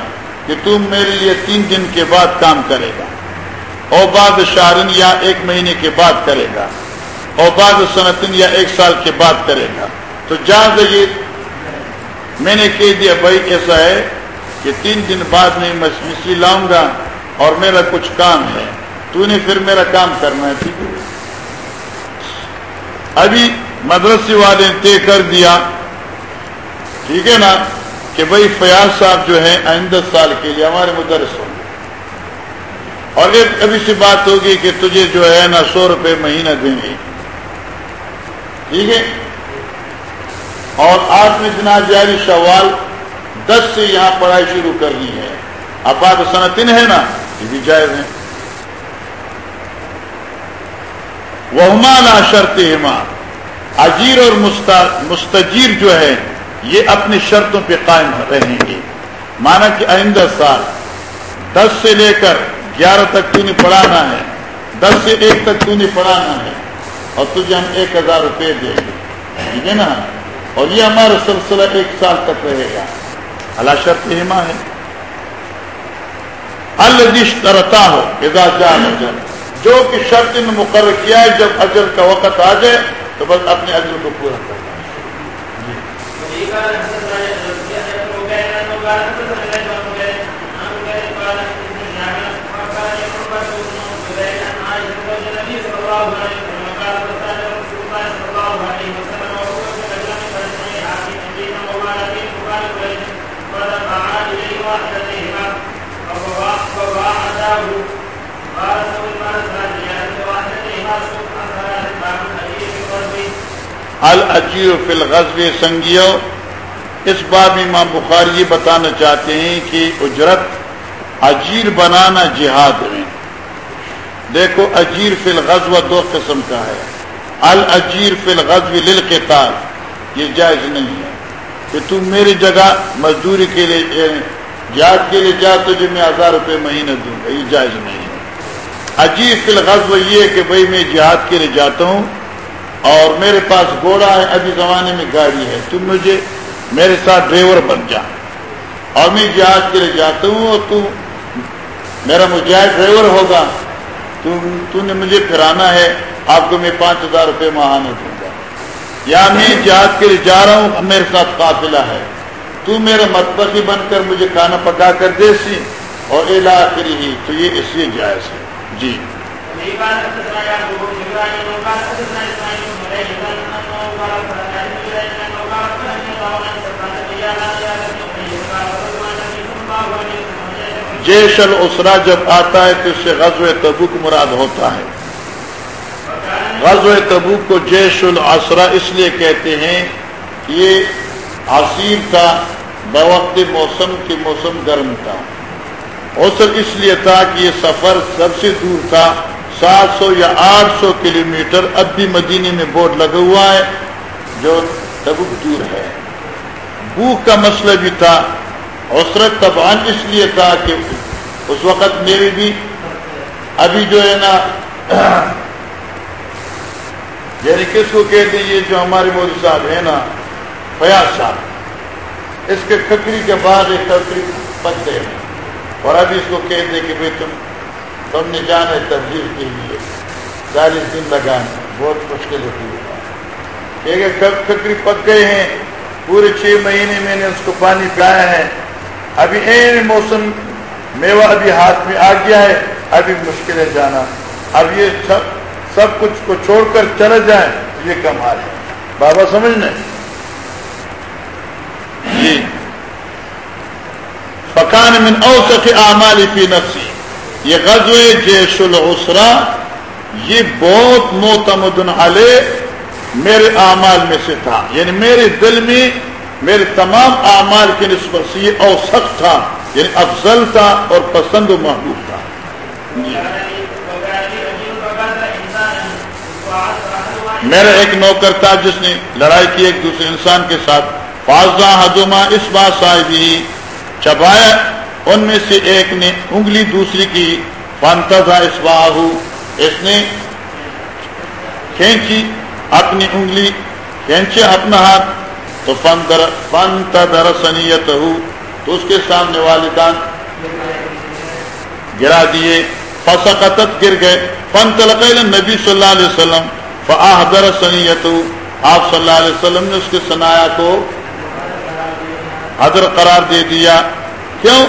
کہ تم میرے لیے تین دن کے بعد کام کرے گا اور بعد شارن یا ایک مہینے کے بعد کرے گا اور بعد صنعتن یا ایک سال کے بعد کرے گا۔ تو جہاں یہ میں نے کہہ دیا، بھائی ایسا ہے کہ تین دن بعد میں مچھلی لاؤں گا اور میرا کچھ کام ہے، تو نے پھر میرا کام کرنا ہے، ٹھیک ہے۔ ابھی مدرسے والے طے کر دیا، ٹھیک ہے نا، کہ بھائی فیاض صاحب جو ہے آئندہ سال کے لیے ہمارے مدرس ہوں گے۔ اور ایک ابھی سی بات ہوگی کہ تجھے جو ہے نا سو روپے مہینہ دیں گے ٹھیک ہے؟ اور آج میں جنا جاری شوال دس سے یہاں پڑھائی شروع کرنی ہے۔ اب آپ صنعتن ہے نا، یہ بھی جائز ہے وہ لا شرط ہما اجیر اور مستجیر جو ہے، یہ اپنی شرطوں پہ قائم رہیں گے۔ مانا کہ آئندہ سال، دس سے لے کر گیارہ تک تو نے پڑھانا ہے۔ دس سے ایک تک تو نے پڑھانا ہے۔ اور تجھے ہم ایک ہزار روپے دیں گے۔ ٹھیک ہے نا؟ اور یہ ہمارا سلسلہ ایک سال تک رہے گا۔ اللہ شرط ہما ہے۔ الدش کرتا ہو اعزاز اجر جو کہ شرط میں مقرر کیا ہے، جب اجر کا وقت آ جائے تو بس اپنے اجر کو پورا کرنا۔ جی۔ الجیر فی الغزب سنگیو اس بات میں امام بخاری یہ بتانا چاہتے ہیں کہ اجرت اجیر بنانا جہاد میں دیکھو اجیر فی الغزو دو قسم کا ہے۔ الجیر فی الغزو للقتال، یہ جائز نہیں ہے۔ کہ تم میری جگہ مزدوری کے لیے یعنی جہاد کے لیے جا تو جو میں ہزار روپے مہینہ دوں گا، یہ جائز نہیں ہے۔ اجیر فی الغزو یہ ہے کہ بھائی میں جہاد کے لیے جاتا ہوں اور میرے پاس گھوڑا ہے، ابھی زمانے میں گاڑی ہے۔ تم مجھے میرے ساتھ ڈرائیور بن جا۔ اور میں جہاز کے لیے جاتا ہوں اور تو میرا مجاہد ڈرائیور ہوگا۔ تو نے مجھے پھرانا ہے، آپ کو میں پانچ ہزار روپے ماہانہ دوں گا۔ یا میں جہاز کے لیے جا رہا ہوں، میرے ساتھ قافلہ ہے۔ تو میرا متبقی بن کر مجھے کھانا پکا کر دے سی۔ اور علاقری ہی تو یہ اس لیے جائز ہے۔ جی۔ جیش السرا جب آتا ہے تو اس سے غزو تبوک مراد ہوتا ہے۔ غزو تبوک کو جیش الاسرا اس لیے کہتے ہیں کہ یہ عصیر تھا، بوقت موسم کے موسم گرم تھا۔ اوسر اس لیے تھا کہ یہ سفر سب سے دور تھا۔ سات سو یا آٹھ سو کلو میٹر اب بھی مدینے میں بورڈ لگا ہوا ہے، جو تبوک دور ہے۔ بھوک کا مسئلہ بھی تھا، عسرت طبعان اس لیے تھا کہ اس وقت میری بھی ابھی جو ہے نا یعنی کس کو کہتے یہ جو ہمارے مودی صاحب ہے نا، فیاض صاحب۔ اس کے ککری کے بعد ایک ککری پکتے ہیں اور ابھی اس کو کہتے کہ بھائی تم تم نے جانا ہے تبدیل کے لیے چالیس دن لگانا بہت مشکل ہوتی ہے۔ ککری پک گئے ہیں، پورے چھ مہینے میں نے اس کو پانی پلایا ہے۔ ابھی این موسم میوہ ابھی ہاتھ میں آ گیا ہے، ابھی مشکل ہے جانا۔ اب یہ سب سب کچھ کو چھوڑ کر چلے جائیں یہ کمال ہے۔ بابا سمجھنے؟ جی۔ فقان من اوسط اعمال فی نفسی۔ یہ غزو جیش العسرا، یہ بہت موتمدن علیہ میرے اعمال میں سے تھا۔ یعنی میرے دل میں، میرے تمام اعمال کی نسبت سے یہ اوسط تھا یعنی افضل تھا اور پسند و محبوب تھا۔ میرا ایک نوکر تھا جس نے لڑائی کی ایک دوسرے انسان کے ساتھ۔ فاضا حدما اس بات صاحبی چبایا ان میں سے ایک نے انگلی دوسری کی فانتظا اس اس نے کھینچی اپنی انگلی، کھینچے اپنا ہاتھ، تو فن در سنیت ہو تو اس کے سامنے والدان گرا دیے، فسقطت گر گئے۔ فن تلقیل نبی صلی اللہ علیہ وسلم، فاحضر سنیت آپ صلی اللہ علیہ وسلم نے اس کے سنایا کو حضر قرار دے دیا۔ کیوں؟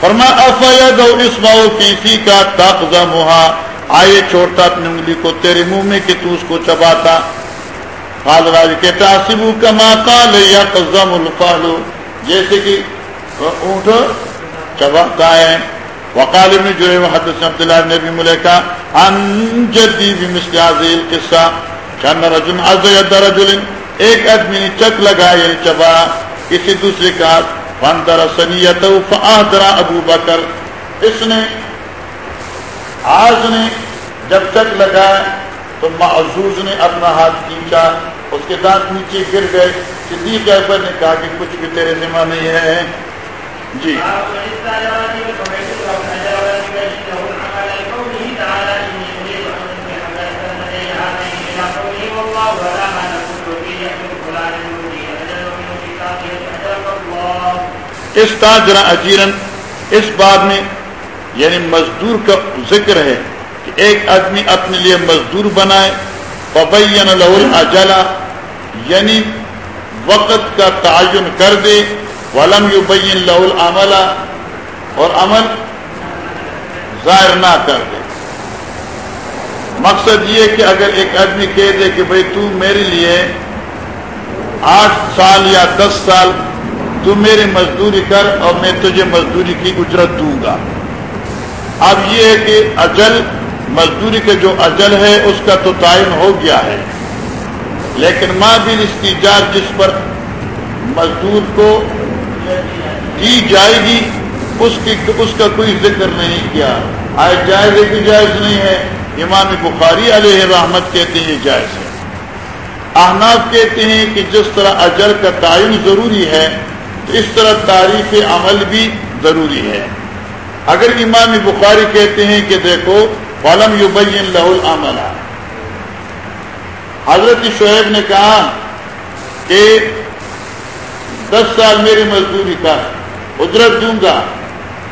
فرما افید اس ماؤ کیسی کا تقزا مہا آئے چھوڑتا اپنی انگلی کو، تیرے منہ میں کہ تو اس کو چباتا۔ قال راج کے تاثب کما قال یقزم الفالو جیسے کہ اونٹ چبکتا ہے۔ وقال ابن جو ہے حدث عبداللہ نے بھی ملکا ان جدی بمثل هذه القصه كان رجل عز يد رجل ایک آدمی نے چک لگا یعنی چبا۔ کسی دوسرے کا فاندر سنیت فآدرا ابو بکر اس نے، آج نے جب تک لگایا تو معزوز نے اپنا ہاتھ کھینچا، اس کے دانت نیچے گر گئے۔ صدیق اکبر نے کہا کہ کچھ بھی تیرے ذمہ نہیں ہے۔ جی۔ اس اجیرن، اس بات میں یعنی مزدور کا ذکر ہے کہ ایک آدمی اپنے لیے مزدور بنائے پبین لہول اجلا یعنی وقت کا تعین کر دے، ولم یبین لہول عملہ اور عمل ظاہر نہ کر دے۔ مقصد یہ کہ اگر ایک آدمی کہہ دے کہ بھائی تو میرے لیے آٹھ سال یا دس سال تو میری مزدوری کر اور میں تجھے مزدوری کی اجرت دوں گا۔ اب یہ ہے کہ اجل، مزدوری کے جو اجل ہے، اس کا تو تعین ہو گیا ہے۔ لیکن ماں بھی اس کی جات جس پر مزدور کو دی جائے گی، اس کی، اس کا کوئی ذکر نہیں کیا۔ آئے، جائز ہے کہ جائز نہیں ہے؟ امام بخاری علیہ رحمت کہتے ہیں جائز ہے۔ احناف کہتے ہیں کہ جس طرح اجل کا تعین ضروری ہے تو اس طرح تعریف عمل بھی ضروری ہے۔ اگر امام بخاری کہتے ہیں کہ دیکھو فلم یبین لہ العمل حضرت شعیب نے کہا کہ دس سال میری مزدوری کا اجرت دوں گا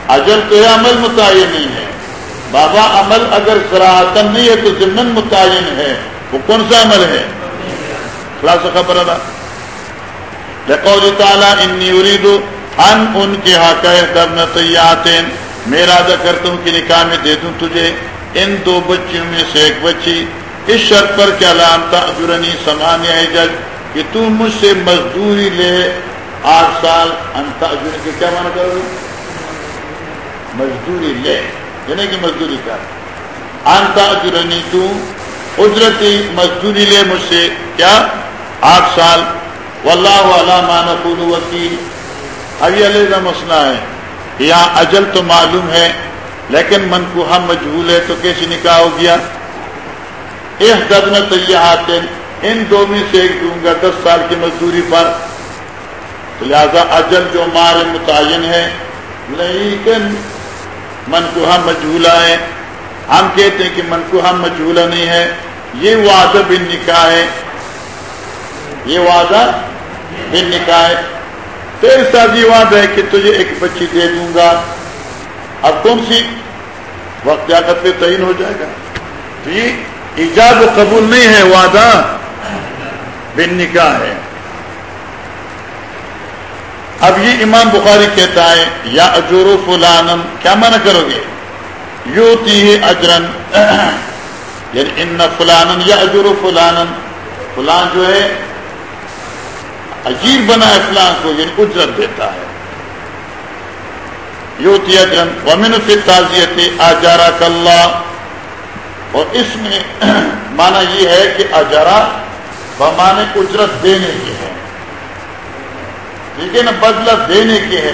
اجل تو ہے عمل متعین نہیں ہے۔ بابا، عمل اگر سراہتن نہیں ہے تو ضمن متعین ہے۔ وہ کون سا عمل ہے؟ خلاص خبر ادا۔ لقول تعالیٰ، انی اريد ان ان کے حقائے کرنا تیاتین میں ارادہ کرتا ہوں کہ نکاح میں دے دوں تجھے، ان دو بچیوں میں سے ایک بچی، اس شرط پر کیا لامتا اجرنی سمانیہ جج کہ تم مجھ سے مزدوری لے آٹھ سال انتا اجر کے کیا مانا کرو مزدوری لے یعنی کہ مزدوری کر۔ انتا اجرنی تو، اجرتی مزدوری لے مجھ سے، کیا؟ آٹھ سال۔ واللہ علامہ نقول وکیل ابھی علیہ کا مسئلہ ہے یہاں اجل تو معلوم ہے، لیکن من کو ہم مجبول ہے تو کیسے نکاح ہو گیا؟ ایک دبن طیات ان دو میں سے ایک دوں گا دس سال کی مزدوری پر۔ لہذا اجل جو مار متعین ہے، لیکن من کو ہم مجھولا ہے۔ ہم کہتے ہیں کہ من کو ہم مجھولا نہیں ہے، یہ وعدہ بن نکاح ہے۔ یہ وعدہ بن نکاح ہے تیرے ساتھ یہ وعدہ ہے کہ تجھے ایک بچی دے دوں گا۔ اب کون سی؟ وقت آکت پہ تعین ہو جائے گا۔ تو یہ ایجاد و قبول نہیں ہے، وعدہ بن نکاح ہے۔ اب یہ امام بخاری کہتا ہے، یا اجور فلانم، کیا منع کرو گے؟ یو تی اجرن یعنی ان فلانن یا اجور فلانن فلان جو ہے عجیب بنا ہے فلان کو یعنی اجرت دیتا ہے۔ یو تی اجرن ومن سے تعزیت اجارا کلّہ اور اس میں [clears throat] مانا یہ ہے کہ اجارا بمانے اجرت دینے کی ہے۔ ٹھیک ہے نا؟ بدلہ دینے کی ہے۔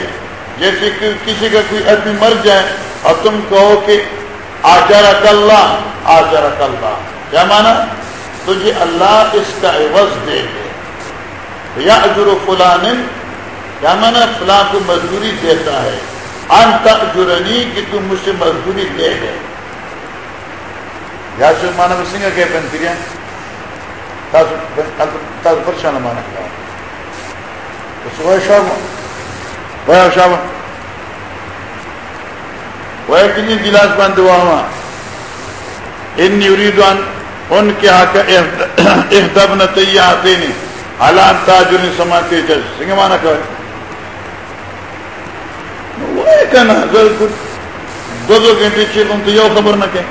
جیسے کہ کسی کا کوئی آدمی مر جائے اور تم کہو کہ آجارا کلّہ آجارا کلّہ کیا مانا تجھے اللہ اس کا عوض دے دے۔ یا اجر و فلان کیا مانا فلاں کو مزدوری دیتا ہے۔ انت اجرنی کہ تم مجھ سے مزدوری دے دے یا سے مانا سنگھ کہ بنتریا پریشان مانا کیا کتنی گلاس بند ہوا۔ ان یریدان ان کے حق احتب نہ آتے نہیں حالات تاجر سماتے سنگھ مانا کہ وہ کہنا دو دو گھنٹے چھ تو یہ خبر نہ کہ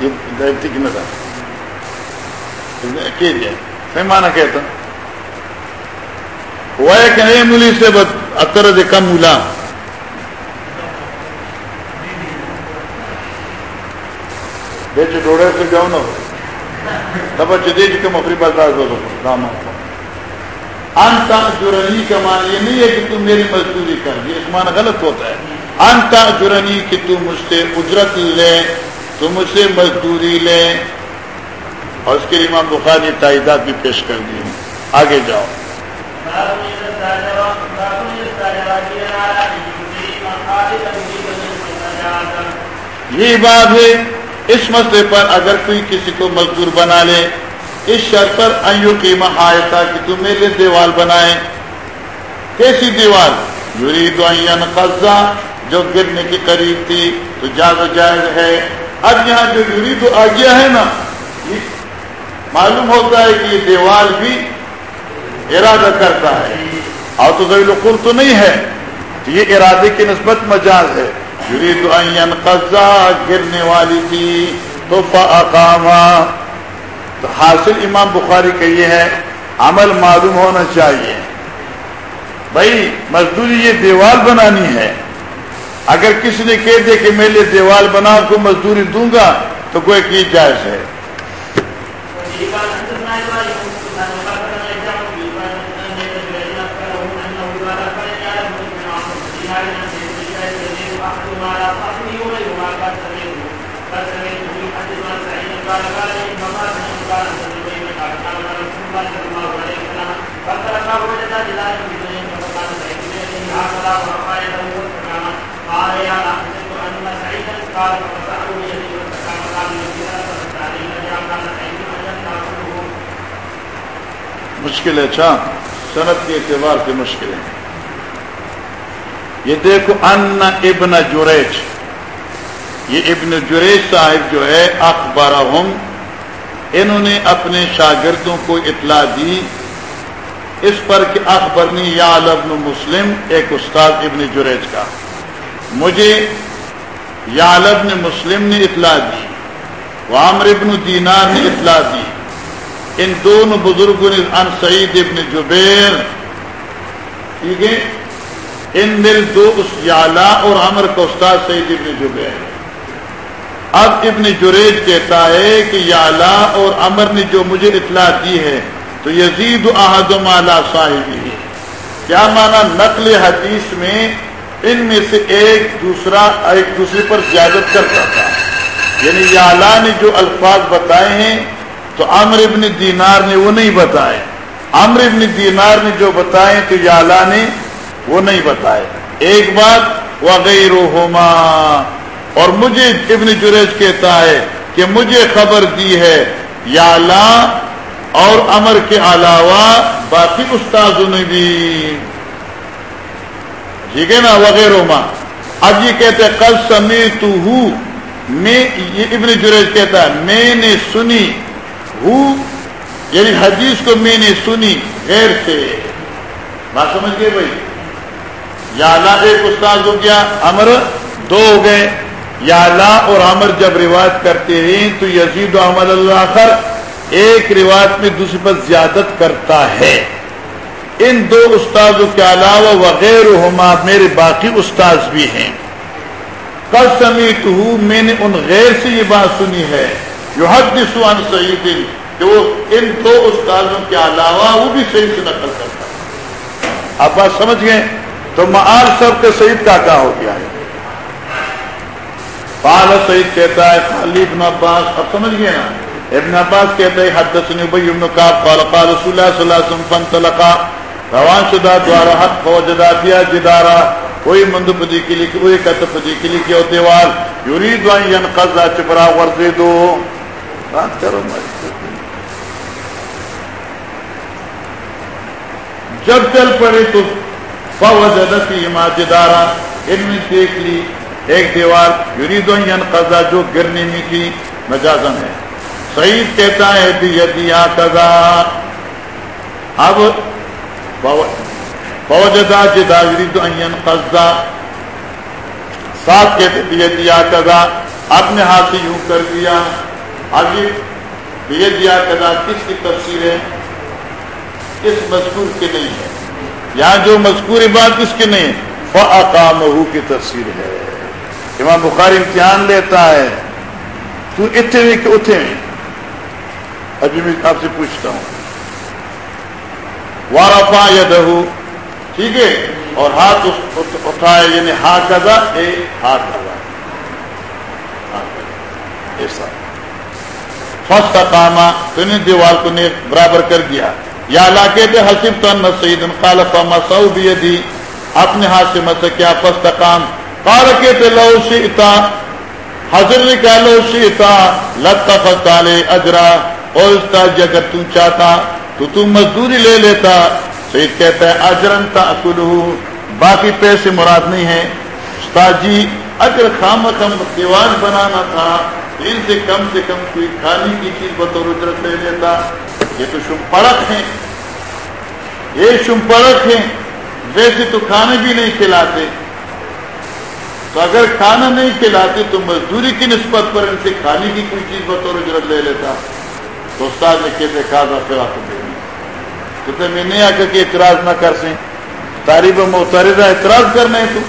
یہ کی نہ تھا مانا کہتا وہ کہ نئے ملی سے اتر کم ملا بیچ ڈوڑے سے جاؤ نا تب جدید کے مفری بازار دو دام انتا جرنی کا مان یہ نہیں ہے کہ تم میری مزدوری کر یہ مان غلط ہوتا ہے انتا جرنی کہ تم مجھ سے اجرت لے تم مجھ سے مزدوری لے اور اس کے لیے امام بخاری تائیدات بھی پیش کر دی آگے جاؤ یہ بات ہے اس مسئلے پر اگر کوئی کسی کو مزدور بنا لے، اس شرط پر ایو کی محایتا کہ تم میرے دیوال بنائے۔ کیسی دیوال یوری دو قزا جو گرنے کے قریب تھی، تو جاز جائز ہے۔ اب یہاں جو یوری تو آ گیا ہے نا معلوم ہوتا ہے کہ یہ دیوال بھی ارادہ کرتا ہے۔ اور تو ذویل القر تو نہیں ہے، یہ ارادے کی نسبت مجاز ہے۔ یرید ان قزا گرنے والی تھی تو فاقاما تو حاصل امام بخاری کا یہ ہے، عمل معلوم ہونا چاہیے۔ بھائی، مزدوری یہ دیوال بنانی ہے۔ اگر کسی نے کہہ دیا کہ میں لیے دیوال بنا کو مزدوری دوں گا، تو کوئی کی جائز ہے۔ مشکل ہے اچھا؟ صنعت کے اعتبار سے مشکل ہے۔ یہ دیکھو، ان ابن جریج، یہ ابن جریج صاحب جو ہے اخبار انہوں نے اپنے شاگردوں کو اطلاع دی اس پر کہ اخبرنی یا ابن مسلم، ایک استاد ابن جریج کا۔ مجھے یا ابن مسلم نے اطلاع دی، وامر ابن دینار نے اطلاع دی۔ ان دونوں بزرگوں نے، ان سعید ابن جبیر، ٹھیک ہے؟ ان میرے دو اس یالا اور امر کا استاد سعید ابن جبیر۔ اب ابن جریج کہتا ہے کہ یالا اور امر نے جو مجھے اطلاع دی ہے تو یزید احد مالا صاحب کیا مانا نقل حدیث میں ان میں سے ایک دوسرا، ایک دوسرے پر زیادت کرتا تھا؟ یعنی یالا نے جو الفاظ بتائے ہیں، تو امر ابن دینار نے وہ نہیں بتائے۔ امر ابن دینار نے جو بتائے تو یالا نے وہ نہیں بتائے۔ ایک بات وغیرہ اور مجھے ابن جریج کہتا ہے کہ مجھے خبر دی ہے یالا اور امر کے علاوہ باقی استاذوں نے بھی۔ ٹھیک ہے نا؟ وغیرہ اب یہ کہتے ہیں کل سمی تو میں، یہ ابن جریج کہتا ہے، میں نے سنی۔ ہوں یعنی حدیث کو میں نے سنی۔ غیر سے۔ بات سمجھ گئے بھائی؟ یا اللہ ایک استاد ہو گیا، امر دو ہو گئے۔ یا اللہ اور امر جب روایت کرتے ہیں تو یزید و احمد اللہ خر ایک روایت میں دوسری پر زیادت کرتا ہے۔ ان دو استادوں کے علاوہ وغیرہ میرے باقی استاذ بھی ہیں۔ کل سمیت ہوں میں نے ان غیر سے یہ بات سنی ہے۔ جو حد سوان سعید، کہ وہ ان دو استادوں کے علاوہ وہ بھی صحیح سے نقل کرتا ہے۔ آپ بات سمجھ گئے؟ تو معال سب کے سعید کا کیا ہو گیا ہے؟ پال سعید کہتا ہے خالی ابن عباس اب سمجھ گئے؟ نا ابن عباس کہتا ہے حد سنی بھائی ابن کاب قال قال رسول اللہ صلی اللہ علیہ وسلم فانطلقا روان شدہ دوارا حق فوجدہ دیا جدارا. کوئی مند پدی کے لیے کوئی کت پدی کے لیے کیا دیوال یرید وان ینقض چپرا ورزے دو. بات کرو جب چل پڑے تو فوجدہ ماجدارا ان میں دیکھ لی، ایک دیوار، یرید وان ینقض جو گرنے میں تھی مجازن ہے۔ سعید کہتا ہے دیدیا قضا۔ اب فوجدا جدا یرید ان قضا۔ ساتھ کہتے دیے دیا اپنے ہاتھ سے یوں کر دیا۔ آگے دیے دیا کدا کس کی تفسیر ہے؟ اس مذکور کے نہیں ہے۔ یہاں جو مذکوری بات کس کی نہیں فقام کی تفسیر ہے۔ امام بخاری امتحان لیتا ہے۔ تو اتنے میں کہ اتنے ابھی میں آپ سے پوچھتا ہوں۔ وارفا یا دہو ٹھیک ہے؟ اور ہاتھ اٹھائے یعنی ہاتھ کا اے ہاتھ کا ایسا فسٹ کاما تو نے دیوال کو نے برابر کر دیا۔ یا علاقے تھے حسب تو سعید خالف مسعود دی اپنے ہاتھ سے مت کیا فسٹ کام کال کے تھے لو سیتا حضر نے کہا، لو سیتا لتا فستالے اجرا۔ اور اس اگر تو چاہتا تو تو مزدوری لے لیتا۔ سعید کہتا ہے، اجرن تا باقی پیسے مراد نہیں ہے استاد جی اگر خام خم دیوان بنانا تھا ان سے کم سے کم کوئی کھانے کی چیز بطور اجرت لے لیتا۔ یہ تو شم پڑک ہیں۔ یہ شم پڑک ہیں۔ ویسے تو کھانے بھی نہیں کھلاتے۔ تو اگر کھانا نہیں کھلاتے تو مزدوری کی نسبت پر ان سے کھانے کی کوئی چیز بطور اجرت لے لیتا۔ تو استاد نے کہتے کھانا پھر آپ تو میں نہیں آ کر کے اعتراض نہ کر سیں۔ تعریف میں اعتراض کرنا ہے تو۔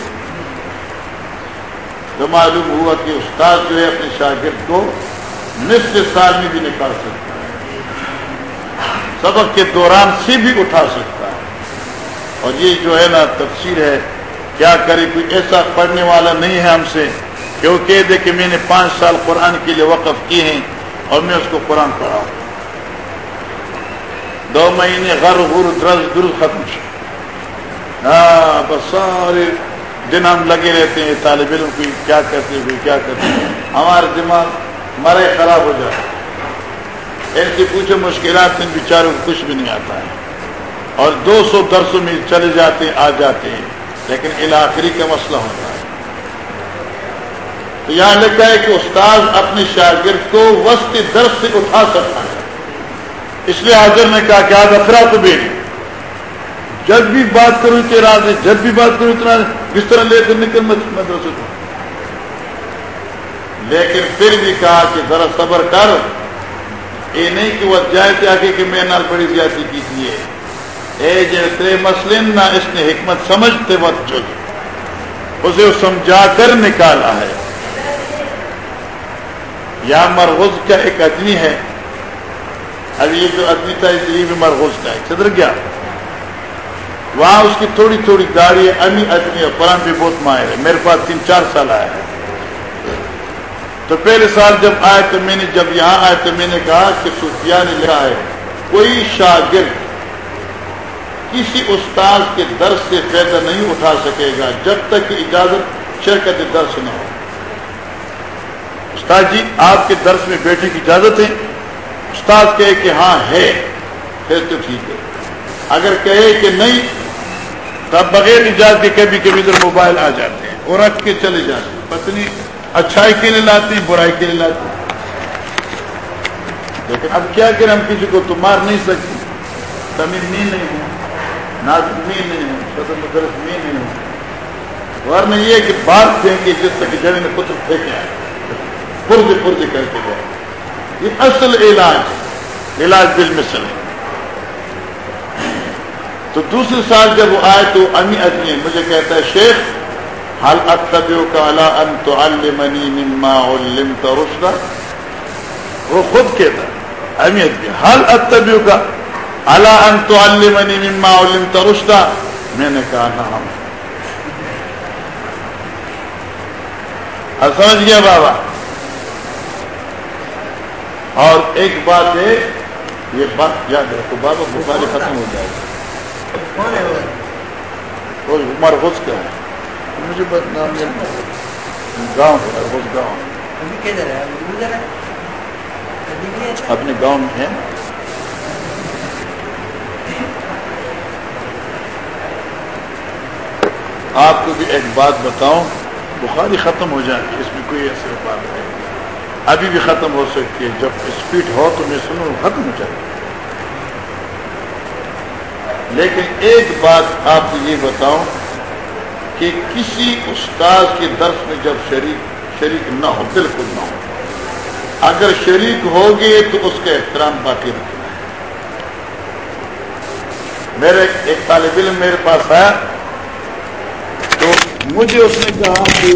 تو معلوم ہوا کہ استاد جو ہے اپنے شاگرد کو نصف سال میں بھی نکال سکتا ہے۔ سبق کے دوران سے بھی اٹھا سکتا ہے۔ اور یہ جو ہے نا تفسیر ہے، کیا کرے، کوئی ایسا پڑھنے والا نہیں ہے ہم سے کہ وہ کہہ دے کہ میں نے پانچ سال قرآن کے لیے وقف کیے ہیں۔ اور میں اس کو قرآن پڑھا ہوں۔ دو مہینے غر غر درز درز ختم ہاں بس سارے دن ہم لگے رہتے ہیں، طالب علم کی کیا کرتے ہیں کیا کرتے ہیں۔ ہمارا دماغ مرے خراب ہو جاتا ایسے پوچھے مشکلات میں بیچاروں کو کچھ بھی نہیں آتا ہے۔ اور دو سو درسوں میں چلے جاتے آ جاتے ہیں۔ لیکن الاخری کا مسئلہ ہوتا ہے۔ تو یہاں لکھا ہے کہ استاد اپنے شاگرد کو وسط درس سے اٹھا سکتا ہے۔ اس لیے حاضر نے کہا کہ آج افرا تو بھی جب بھی بات کروں تیرا جب بھی بات کروں اتنا کس طرح لے کر نکل مدرسے کو۔ لیکن پھر بھی کہا کہ ذرا صبر کر۔ یہ نہیں کہ وہ جائے تھے آگے کہ میں نال بڑی زیادتی کی تھی اے جیسے مسلم نہ اس نے حکمت سمجھتے وقت جو اسے سمجھا کر نکالا ہے۔ یا مرغز کا ایک آدمی ہے؟ اب یہ جو آدمی تھا، اس لیے بھی مرغز کا ہے چدر گیا۔ وہاں اس کی تھوڑی تھوڑی داڑھی امی ادمی ہے، قرآن بھی بہت ماہر ہے۔ میرے پاس تین چار سال آیا ہے تو پہلے سال جب آئے تو میں نے، جب یہاں آئے تو میں نے کہا کہ صوفیا نے لکھا ہے، کوئی شاگرد کسی استاد کے درس سے فائدہ نہیں اٹھا سکے گا جب تک کہ اجازت شرکت درس نہ ہو۔ استاد جی آپ کے درس میں بیٹھنے کی اجازت ہے۔ استاد کہے کہ ہاں ہے، پھر تو ٹھیک ہے۔ اگر کہے کہ نہیں تب بغیر اجازت کے کبھی کبھی ادھر موبائل آ جاتے ہیں اور رکھ کے چلے جاتے ہیں۔ پتنی اچھائی کے لیے لاتی برائی کے لیے لاتی لیکن اب کیا کریں، ہم کسی کو تو مار نہیں سکتے۔ تمین می نہیں ہوں نازک می نہیں ہوں صدر مدرس می نہیں ہوں ورنہ یہ کہ بات پھینکے جس تک جگہ میں پتھر پھینکے آئے۔ پرد پرد کر کے جائے یہ اصل علاج علاج دل میں چلے۔ تو دوسرے سال جب وہ آئے تو امی ادمی مجھے کہتا ہے، شیخ حل اتبیو کا الا ان تعلمنی مما علمت رشدا؟ وہ خود کہتا امی ادمی حل اتبیو کا الا ان تعلمنی مما علمت رشدا؟ میں نے کہا، نعم. سمجھ جی گیا بابا۔ اور ایک بات ہے یہ بات یاد رکھو بابا بخاری ختم ہو جائے گا۔ مرغوز کا مجھے نام گاؤں مرغوز گاؤں۔ اپنے گاؤں میں ہے۔ آپ کو بھی ایک بات بتاؤں بخاری ختم ہو جائے اس میں کوئی ایسی بات نہیں۔ ابھی بھی ختم ہو سکتی ہے۔ جب اسپیڈ ہو تو میں سنوں، ختم ہو جائے۔ لیکن ایک بات آپ کو یہ بتاؤں کہ کسی استاد کے درس میں جب شریک شریک نہ ہو، بالکل نہ ہو۔ اگر شریک ہوگے تو اس کا احترام باقی رکھنا۔ ہے میرے ایک طالب علم میرے پاس آیا تو مجھے اس نے کہا کہ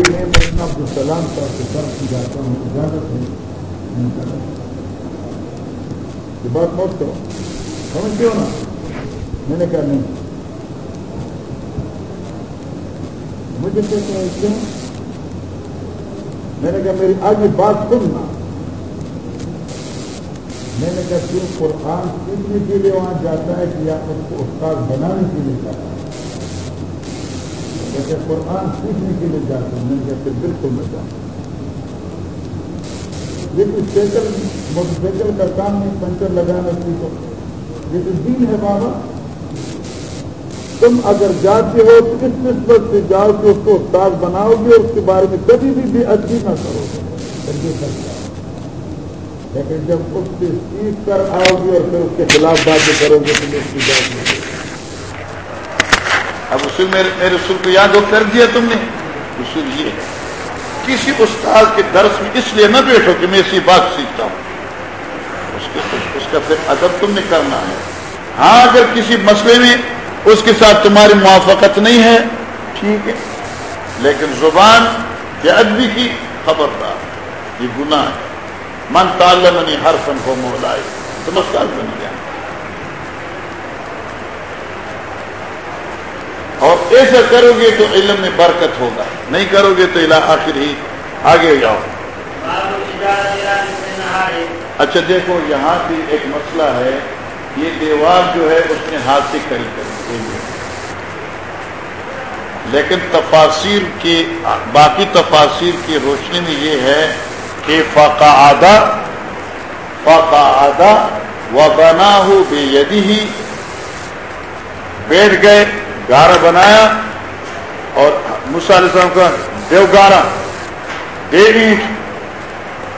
میں مولانا عبدالسلام صاحب سے درد کی جاتا ہوں اجازت ہے۔ یہ بات موت کرو۔ سمجھتے ہو نا؟ میں نے کہا نہیں۔ مجھے کہتے ہیں کیوں میں نے کہا میری آگے بات سننا میں نے کہا کیوں قرآن سیکھنے کے لیے وہاں جاتا ہے کہ یا اس کو استاد بنانے کے لیے جاتا ہے؟ جیسے قرآن سیکھنے کے لیے جاتا ہوں میں بالکل میں جاتا لیکن سائیکل موٹر سائیکل کا کام نہیں، پنچر لگانا سیکھو یہ تو دین ہے بابا، تم اگر جاتے ہو تو اس نسبت سے جاؤ کہ اس کو استاد بناؤ گے، اس کے بارے میں کبھی بھی بے ادبی نہ کرو۔ گے لیکن جب اس سے سیکھ کر آؤ گے اور پھر اس کے خلاف باتیں کرو گے تو اس کی بات نہیں۔ اب اصول میرے اصول کو یاد ہو، کر دیا تم نے۔ اصول یہ ہے۔ کسی استاد کے درس میں اس لیے نہ بیٹھو کہ میں اسی بات سیکھتا ہوں۔ اس کے اس کا پھر ادب تم نے کرنا ہے۔ ہاں اگر کسی مسئلے میں اس کے ساتھ تمہاری موافقت نہیں ہے، ٹھیک ہے۔ لیکن زبان یا ادبی کی خبردار، یہ گناہ ہے۔ من تعلمنی ہر فن کو مولائے تم استاد بن گیا اور ایسا کرو گے تو علم میں برکت ہوگا۔ نہیں کرو گے تو آخر ہی آگے جاؤ۔ اچھا دیکھو، یہاں بھی ایک مسئلہ ہے۔ یہ دیوار جو ہے، اس نے ہاتھ سے کری کری۔ لیکن تفاصیر کی، باقی تفاصیر کی روشنی میں یہ ہے کہ فاقا آدھا فاقا آدھا و بنا ہو بے یدی ہی بیٹھ گئے۔ گارا بنایا اور مسالم کا دیو گارا دے اینٹ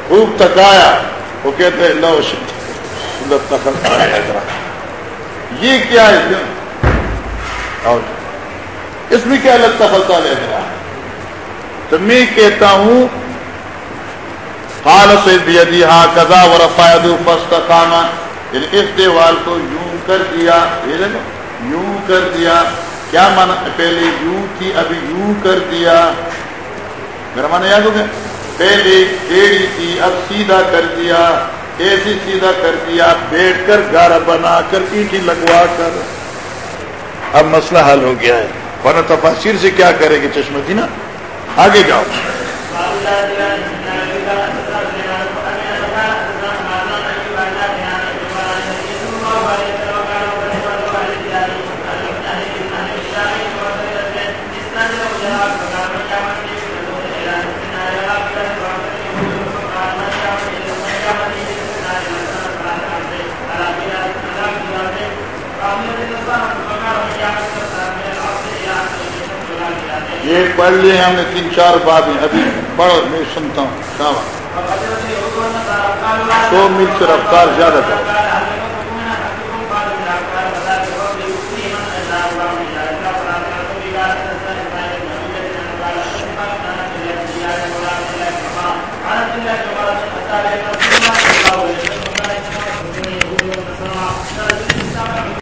خوب تکایا۔ وہ کہتے لو یہ کیا ہے اور اس میں کیا لگتا فلتا لے رہا تو میں کہتا ہوں حال سے بھی ہاں کزا و رفاید کانا یعنی اس دیوال کو یوں کر دیا یوں کر دیا۔ کیا مانا پہلے یوں تھی ابھی یوں کر دیا؟ میرا مانا یاد ہو گیا؟ پہلے ٹیڑھی تھی، اب سیدھا کر دیا، ایسی سیدھا کر دیا، بیٹھ کر گارا بنا کر اینٹی لگوا کر۔ اب مسئلہ حل ہو گیا ہے۔ ورنہ تفاصیر سے کیا کرے گی چشمتی نا آگے جاؤ۔ یہ پڑھ لیے ہم نے تین، چار باب ابھی پڑھ میں سنتا ہوں۔ سو مل سے رفتار زیادہ تر